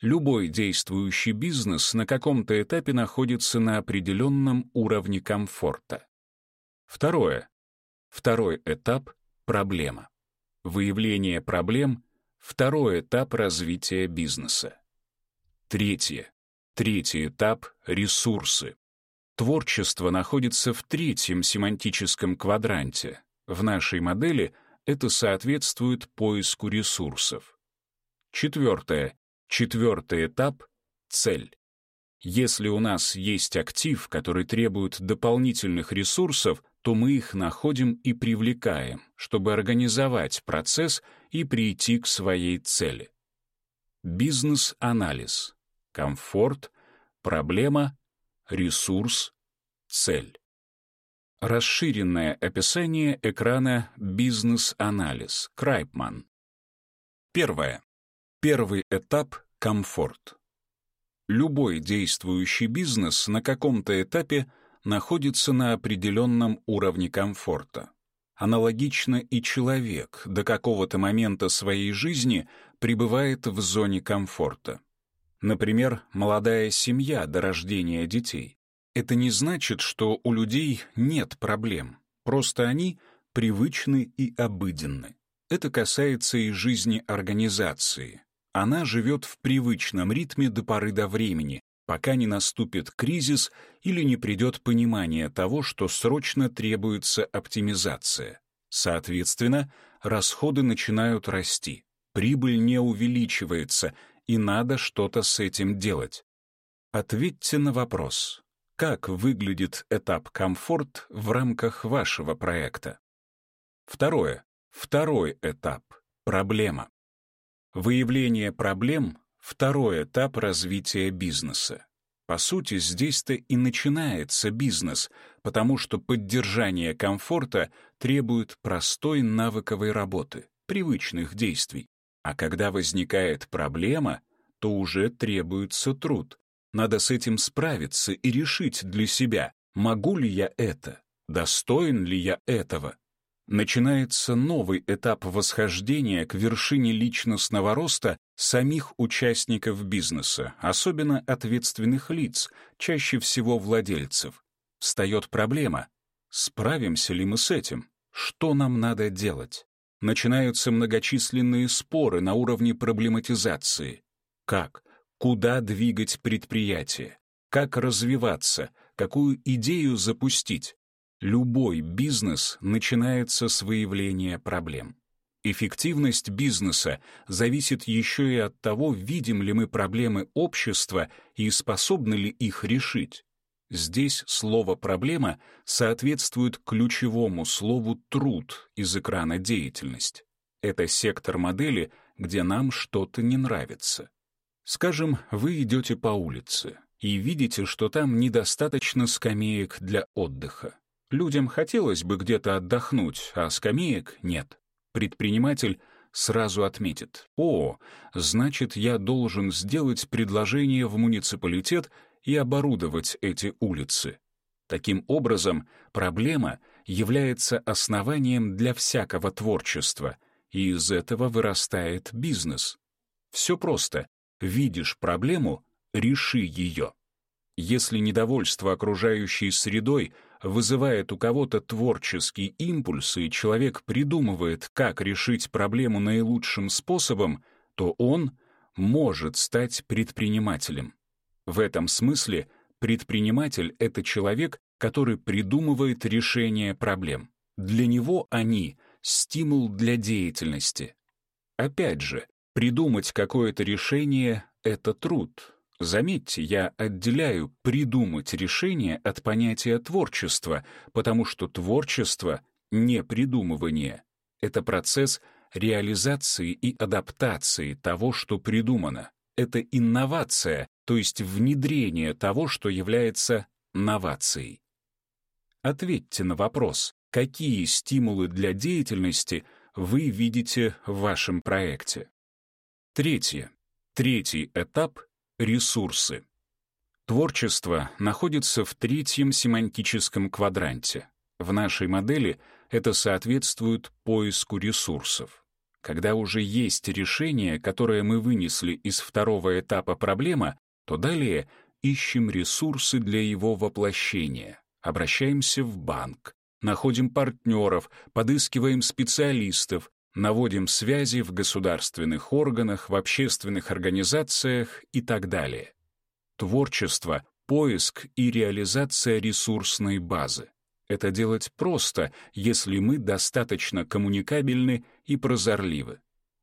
Speaker 1: Любой действующий бизнес на каком-то этапе находится на определенном уровне комфорта. Второе. Второй этап — проблема. Выявление проблем — второй этап развития бизнеса. Третье. Третий этап — ресурсы. Творчество находится в третьем семантическом квадранте. В нашей модели это соответствует поиску ресурсов. Четвертое. Четвертый этап — цель. Если у нас есть актив, который требует дополнительных ресурсов, то мы их находим и привлекаем, чтобы организовать процесс и прийти к своей цели. Бизнес-анализ. Комфорт, проблема, ресурс, цель. Расширенное описание экрана «Бизнес-анализ» Крайпман. Первое. Первый этап — комфорт. Любой действующий бизнес на каком-то этапе находится на определенном уровне комфорта. Аналогично и человек до какого-то момента своей жизни пребывает в зоне комфорта. Например, молодая семья до рождения детей. Это не значит, что у людей нет проблем, просто они привычны и обыденны. Это касается и жизни организации. Она живет в привычном ритме до поры до времени, пока не наступит кризис или не придет понимание того, что срочно требуется оптимизация. Соответственно, расходы начинают расти, прибыль не увеличивается, и надо что-то с этим делать. Ответьте на вопрос, как выглядит этап комфорт в рамках вашего проекта? Второе. Второй этап — проблема. Выявление проблем — второй этап развития бизнеса. По сути, здесь-то и начинается бизнес, потому что поддержание комфорта требует простой навыковой работы, привычных действий. А когда возникает проблема, то уже требуется труд, надо с этим справиться и решить для себя, могу ли я это, достоин ли я этого. Начинается новый этап восхождения к вершине личностного роста самих участников бизнеса, особенно ответственных лиц, чаще всего владельцев. Встает проблема. Справимся ли мы с этим? Что нам надо делать? Начинаются многочисленные споры на уровне проблематизации. Как? куда двигать предприятие, как развиваться, какую идею запустить. Любой бизнес начинается с выявления проблем. Эффективность бизнеса зависит еще и от того, видим ли мы проблемы общества и способны ли их решить. Здесь слово «проблема» соответствует ключевому слову «труд» из экрана «деятельность». Это сектор модели, где нам что-то не нравится. Скажем, вы идете по улице и видите, что там недостаточно скамеек для отдыха. Людям хотелось бы где-то отдохнуть, а скамеек нет. Предприниматель сразу отметит, «О, значит, я должен сделать предложение в муниципалитет и оборудовать эти улицы». Таким образом, проблема является основанием для всякого творчества, и из этого вырастает бизнес. Все просто. Видишь проблему — реши ее. Если недовольство окружающей средой вызывает у кого-то творческий импульс, и человек придумывает, как решить проблему наилучшим способом, то он может стать предпринимателем. В этом смысле предприниматель — это человек, который придумывает решение проблем. Для него они — стимул для деятельности. Опять же, Придумать какое-то решение — это труд. Заметьте, я отделяю «придумать решение» от понятия творчества, потому что творчество — не придумывание. Это процесс реализации и адаптации того, что придумано. Это инновация, то есть внедрение того, что является новацией. Ответьте на вопрос, какие стимулы для деятельности вы видите в вашем проекте. Третье. Третий этап — ресурсы. Творчество находится в третьем семантическом квадранте. В нашей модели это соответствует поиску ресурсов. Когда уже есть решение, которое мы вынесли из второго этапа проблема, то далее ищем ресурсы для его воплощения, обращаемся в банк, находим партнеров, подыскиваем специалистов, наводим связи в государственных органах, в общественных организациях и так далее. Творчество — поиск и реализация ресурсной базы. Это делать просто, если мы достаточно коммуникабельны и прозорливы.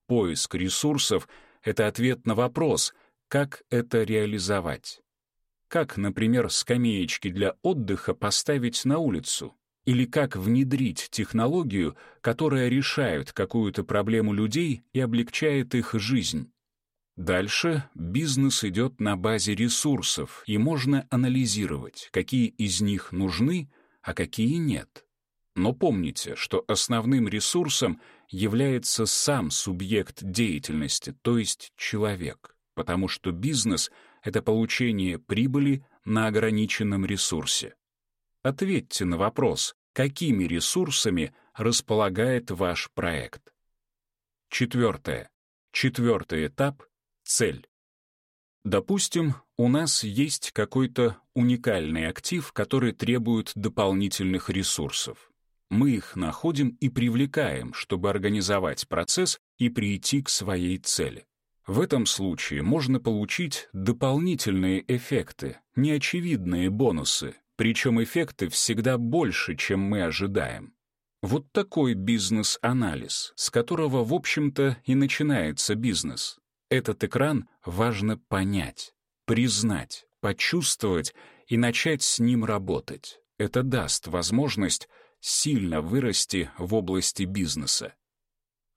Speaker 1: Поиск ресурсов — это ответ на вопрос, как это реализовать. Как, например, скамеечки для отдыха поставить на улицу? Или как внедрить технологию, которая решает какую-то проблему людей и облегчает их жизнь? Дальше бизнес идет на базе ресурсов, и можно анализировать, какие из них нужны, а какие нет. Но помните, что основным ресурсом является сам субъект деятельности, то есть человек, потому что бизнес — это получение прибыли на ограниченном ресурсе. Ответьте на вопрос, какими ресурсами располагает ваш проект. Четвертое. Четвертый этап — цель. Допустим, у нас есть какой-то уникальный актив, который требует дополнительных ресурсов. Мы их находим и привлекаем, чтобы организовать процесс и прийти к своей цели. В этом случае можно получить дополнительные эффекты, неочевидные бонусы, причем эффекты всегда больше, чем мы ожидаем. Вот такой бизнес-анализ, с которого, в общем-то, и начинается бизнес. Этот экран важно понять, признать, почувствовать и начать с ним работать. Это даст возможность сильно вырасти в области бизнеса.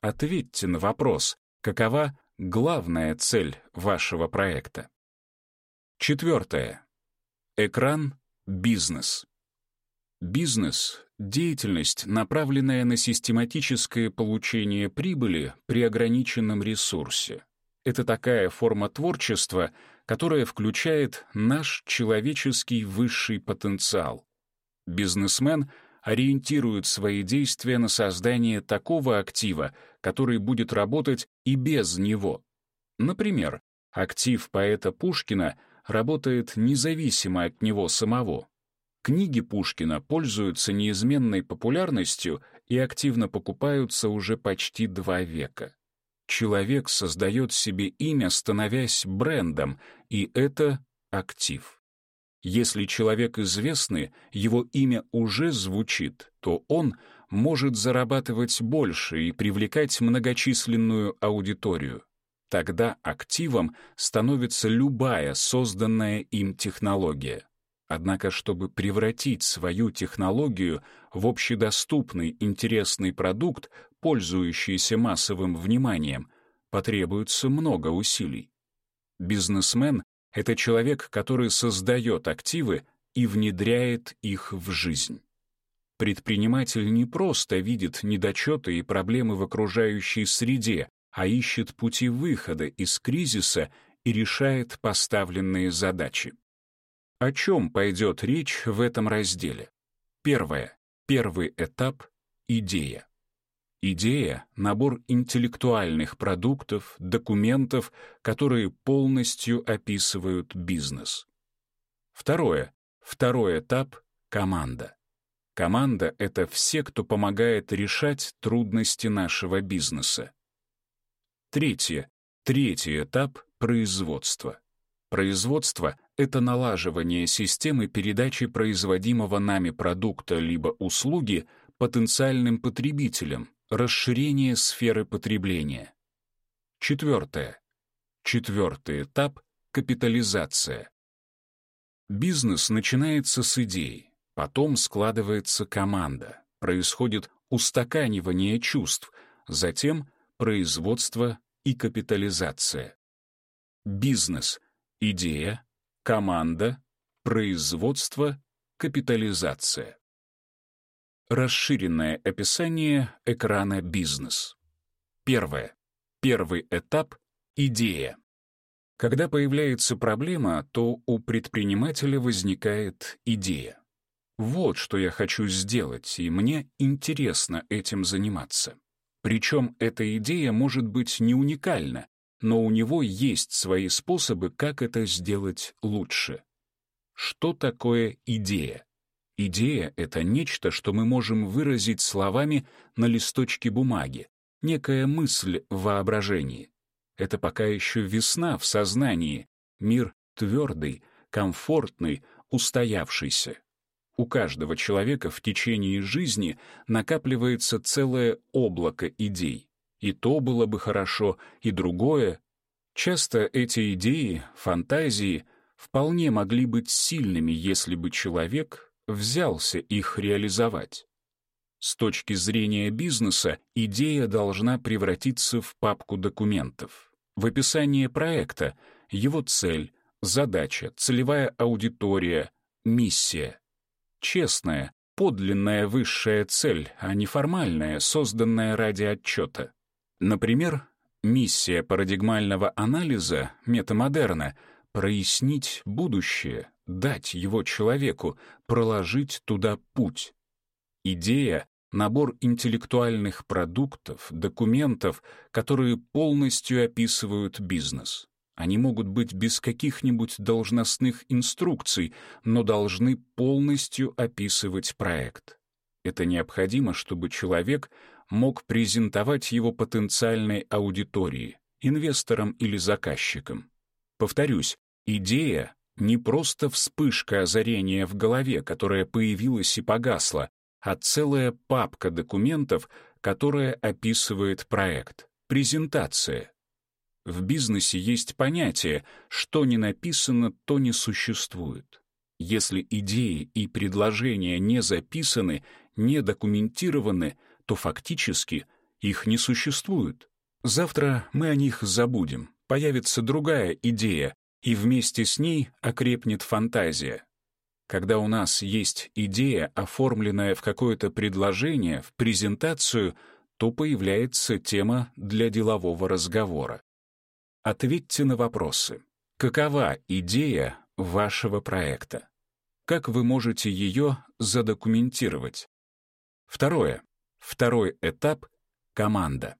Speaker 1: Ответьте на вопрос, какова главная цель вашего проекта. Четвертое. Экран «Бизнес». Бизнес — деятельность, направленная на систематическое получение прибыли при ограниченном ресурсе. Это такая форма творчества, которая включает наш человеческий высший потенциал. Бизнесмен ориентирует свои действия на создание такого актива, который будет работать и без него. Например, актив поэта Пушкина работает независимо от него самого. Книги Пушкина пользуются неизменной популярностью и активно покупаются уже почти два века. Человек создает себе имя, становясь брендом, и это актив. Если человек известный, его имя уже звучит, то он может зарабатывать больше и привлекать многочисленную аудиторию. Тогда активом становится любая созданная им технология. Однако, чтобы превратить свою технологию в общедоступный интересный продукт, пользующийся массовым вниманием, потребуется много усилий. Бизнесмен — это человек, который создает активы и внедряет их в жизнь. Предприниматель не просто видит недочеты и проблемы в окружающей среде, а ищет пути выхода из кризиса и решает поставленные задачи. О чем пойдет речь в этом разделе? Первое. Первый этап — идея. Идея — набор интеллектуальных продуктов, документов, которые полностью описывают бизнес. Второе. Второй этап — команда. Команда — это все, кто помогает решать трудности нашего бизнеса. Третье. Третий этап — производство. Производство — это налаживание системы передачи производимого нами продукта либо услуги потенциальным потребителям, расширение сферы потребления. Четвертое. Четвертый этап — капитализация. Бизнес начинается с идеи, потом складывается команда, происходит устаканивание чувств, затем производство и капитализация. Бизнес — Идея, команда, производство, капитализация. Расширенное описание экрана «Бизнес». Первое. Первый этап — идея. Когда появляется проблема, то у предпринимателя возникает идея. Вот что я хочу сделать, и мне интересно этим заниматься. Причем эта идея может быть не уникальна, но у него есть свои способы, как это сделать лучше. Что такое идея? Идея — это нечто, что мы можем выразить словами на листочке бумаги, некая мысль в воображении. Это пока еще весна в сознании, мир твердый, комфортный, устоявшийся. У каждого человека в течение жизни накапливается целое облако идей. И то было бы хорошо, и другое. Часто эти идеи, фантазии вполне могли быть сильными, если бы человек взялся их реализовать. С точки зрения бизнеса идея должна превратиться в папку документов. В описании проекта его цель, задача, целевая аудитория, миссия. Честная, подлинная высшая цель, а не формальная, созданная ради отчета. Например, миссия парадигмального анализа метамодерна — прояснить будущее, дать его человеку, проложить туда путь. Идея — набор интеллектуальных продуктов, документов, которые полностью описывают бизнес. Они могут быть без каких-нибудь должностных инструкций, но должны полностью описывать проект. Это необходимо, чтобы человек мог презентовать его потенциальной аудитории, инвесторам или заказчикам. Повторюсь, идея — не просто вспышка озарения в голове, которая появилась и погасла, а целая папка документов, которая описывает проект, презентация, в бизнесе есть понятие «что не написано, то не существует». Если идеи и предложения не записаны, не документированы, то фактически их не существует. Завтра мы о них забудем, появится другая идея, и вместе с ней окрепнет фантазия. Когда у нас есть идея, оформленная в какое-то предложение, в презентацию, то появляется тема для делового разговора. Ответьте на вопросы. Какова идея вашего проекта? Как вы можете ее задокументировать? Второе. Второй этап — команда.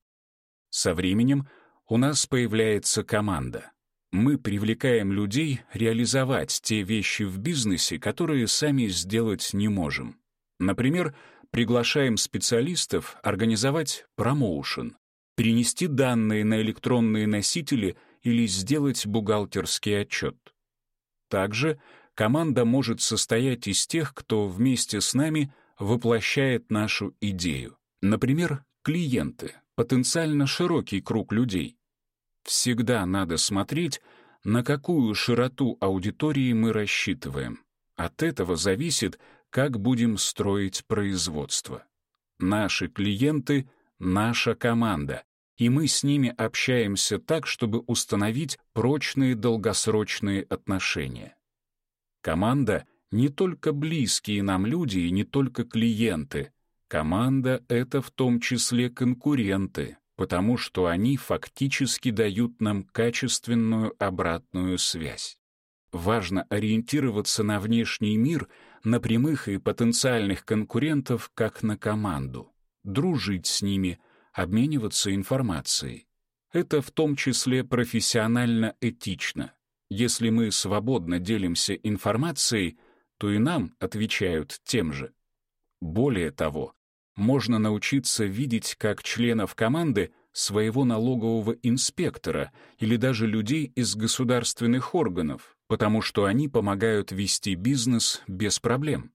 Speaker 1: Со временем у нас появляется команда. Мы привлекаем людей реализовать те вещи в бизнесе, которые сами сделать не можем. Например, приглашаем специалистов организовать промоушен, перенести данные на электронные носители или сделать бухгалтерский отчет. Также команда может состоять из тех, кто вместе с нами воплощает нашу идею. Например, клиенты, потенциально широкий круг людей. Всегда надо смотреть, на какую широту аудитории мы рассчитываем. От этого зависит, как будем строить производство. Наши клиенты — наша команда, и мы с ними общаемся так, чтобы установить прочные долгосрочные отношения. Команда — не только близкие нам люди и не только клиенты. Команда — это в том числе конкуренты, потому что они фактически дают нам качественную обратную связь. Важно ориентироваться на внешний мир, на прямых и потенциальных конкурентов, как на команду, дружить с ними — обмениваться информацией. Это в том числе профессионально этично. Если мы свободно делимся информацией, то и нам отвечают тем же. Более того, можно научиться видеть как членов команды своего налогового инспектора или даже людей из государственных органов, потому что они помогают вести бизнес без проблем.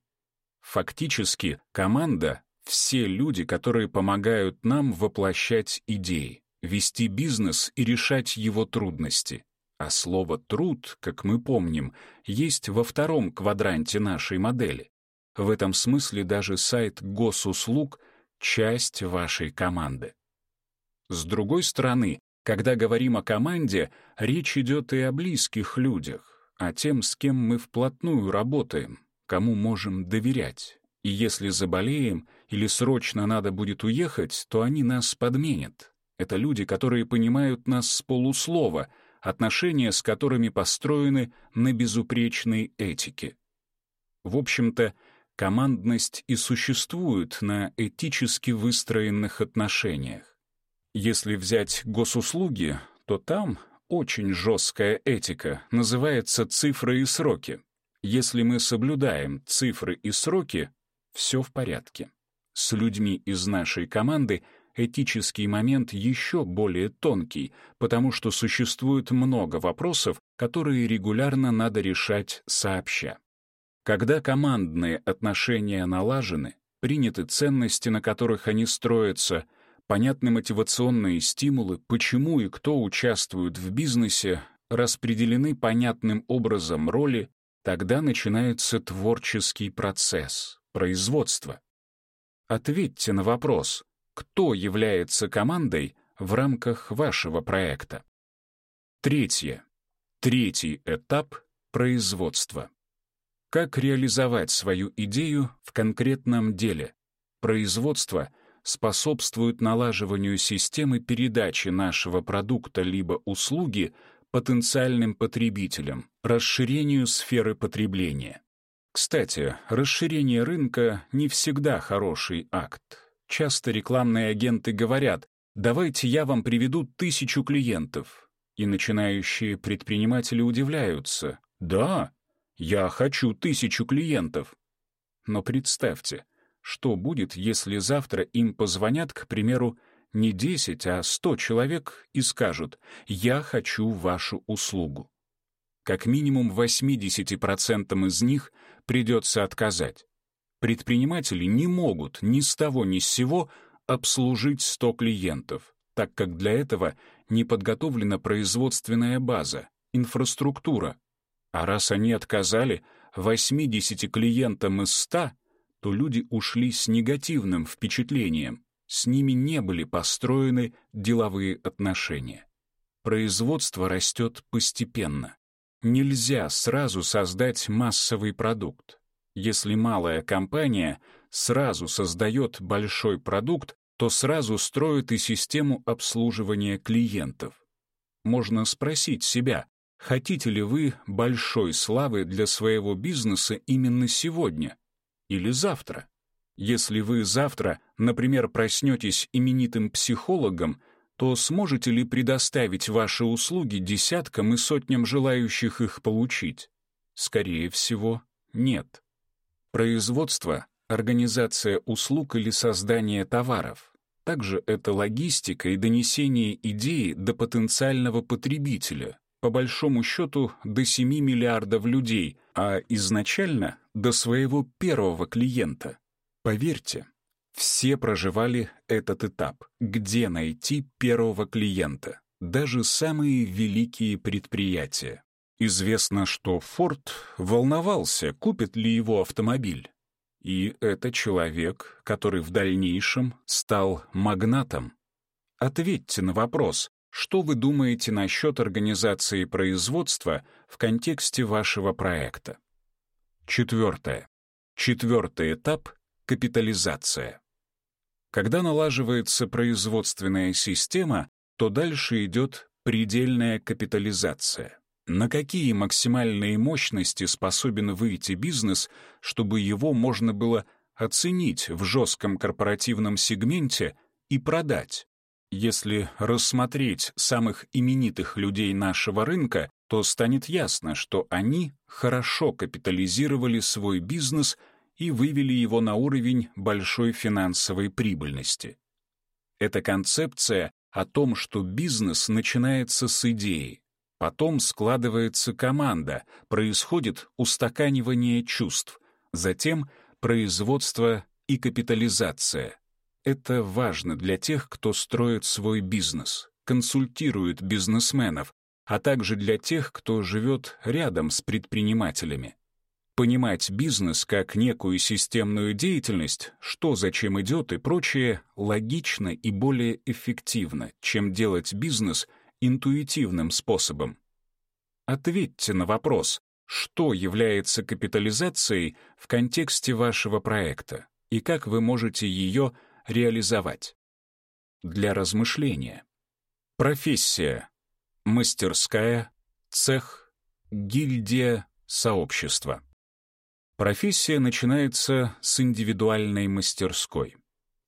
Speaker 1: Фактически, команда все люди, которые помогают нам воплощать идеи, вести бизнес и решать его трудности. А слово «труд», как мы помним, есть во втором квадранте нашей модели. В этом смысле даже сайт госуслуг — часть вашей команды. С другой стороны, когда говорим о команде, речь идет и о близких людях, о тем, с кем мы вплотную работаем, кому можем доверять. И если заболеем или срочно надо будет уехать, то они нас подменят. Это люди, которые понимают нас с полуслова, отношения с которыми построены на безупречной этике. В общем-то, командность и существует на этически выстроенных отношениях. Если взять госуслуги, то там очень жесткая этика, называется цифры и сроки. Если мы соблюдаем цифры и сроки, все в порядке. С людьми из нашей команды этический момент еще более тонкий, потому что существует много вопросов, которые регулярно надо решать сообща. Когда командные отношения налажены, приняты ценности, на которых они строятся, понятны мотивационные стимулы, почему и кто участвует в бизнесе, распределены понятным образом роли, тогда начинается творческий процесс, производство. Ответьте на вопрос, кто является командой в рамках вашего проекта. Третье. Третий этап производства. Как реализовать свою идею в конкретном деле? Производство способствует налаживанию системы передачи нашего продукта либо услуги потенциальным потребителям, расширению сферы потребления. Кстати, расширение рынка не всегда хороший акт. Часто рекламные агенты говорят «давайте я вам приведу тысячу клиентов». И начинающие предприниматели удивляются «да, я хочу тысячу клиентов». Но представьте, что будет, если завтра им позвонят, к примеру, не 10, а 100 человек и скажут «я хочу вашу услугу». Как минимум 80% из них придется отказать. Предприниматели не могут ни с того ни с сего обслужить 100 клиентов, так как для этого не подготовлена производственная база, инфраструктура. А раз они отказали 80 клиентам из 100, то люди ушли с негативным впечатлением, с ними не были построены деловые отношения. Производство растет постепенно. Нельзя сразу создать массовый продукт. Если малая компания сразу создает большой продукт, то сразу строит и систему обслуживания клиентов. Можно спросить себя, хотите ли вы большой славы для своего бизнеса именно сегодня или завтра? Если вы завтра, например, проснетесь именитым психологом, то сможете ли предоставить ваши услуги десяткам и сотням желающих их получить? Скорее всего, нет. Производство, организация услуг или создание товаров. Также это логистика и донесение идеи до потенциального потребителя, по большому счету до 7 миллиардов людей, а изначально до своего первого клиента. Поверьте, все проживали этот этап, где найти первого клиента, даже самые великие предприятия. Известно, что Форд волновался, купит ли его автомобиль. И это человек, который в дальнейшем стал магнатом. Ответьте на вопрос, что вы думаете насчет организации производства в контексте вашего проекта. Четвертое. Четвертый этап Капитализация. Когда налаживается производственная система, то дальше идет предельная капитализация. На какие максимальные мощности способен выйти бизнес, чтобы его можно было оценить в жестком корпоративном сегменте и продать? Если рассмотреть самых именитых людей нашего рынка, то станет ясно, что они хорошо капитализировали свой бизнес – и вывели его на уровень большой финансовой прибыльности. Это концепция о том, что бизнес начинается с идеи, потом складывается команда, происходит устаканивание чувств, затем производство и капитализация. Это важно для тех, кто строит свой бизнес, консультирует бизнесменов, а также для тех, кто живет рядом с предпринимателями. Понимать бизнес как некую системную деятельность, что зачем идет и прочее, логично и более эффективно, чем делать бизнес интуитивным способом. Ответьте на вопрос, что является капитализацией в контексте вашего проекта и как вы можете ее реализовать. Для размышления. Профессия. Мастерская, цех, гильдия, сообщество. Профессия начинается с индивидуальной мастерской.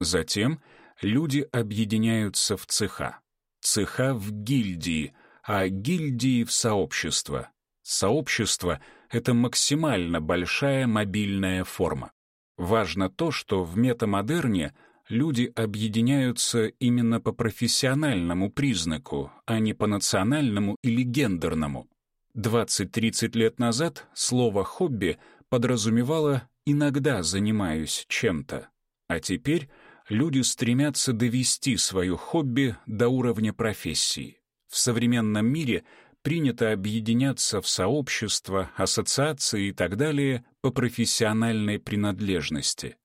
Speaker 1: Затем люди объединяются в цеха. Цеха в гильдии, а гильдии в сообщество. Сообщество — это максимально большая мобильная форма. Важно то, что в метамодерне люди объединяются именно по профессиональному признаку, а не по национальному или гендерному. 20-30 лет назад слово «хобби» подразумевало «иногда занимаюсь чем-то», а теперь люди стремятся довести свое хобби до уровня профессии. В современном мире принято объединяться в сообщества, ассоциации и так далее по профессиональной принадлежности.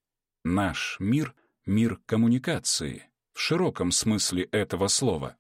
Speaker 1: Наш мир — мир коммуникации, в широком смысле этого слова.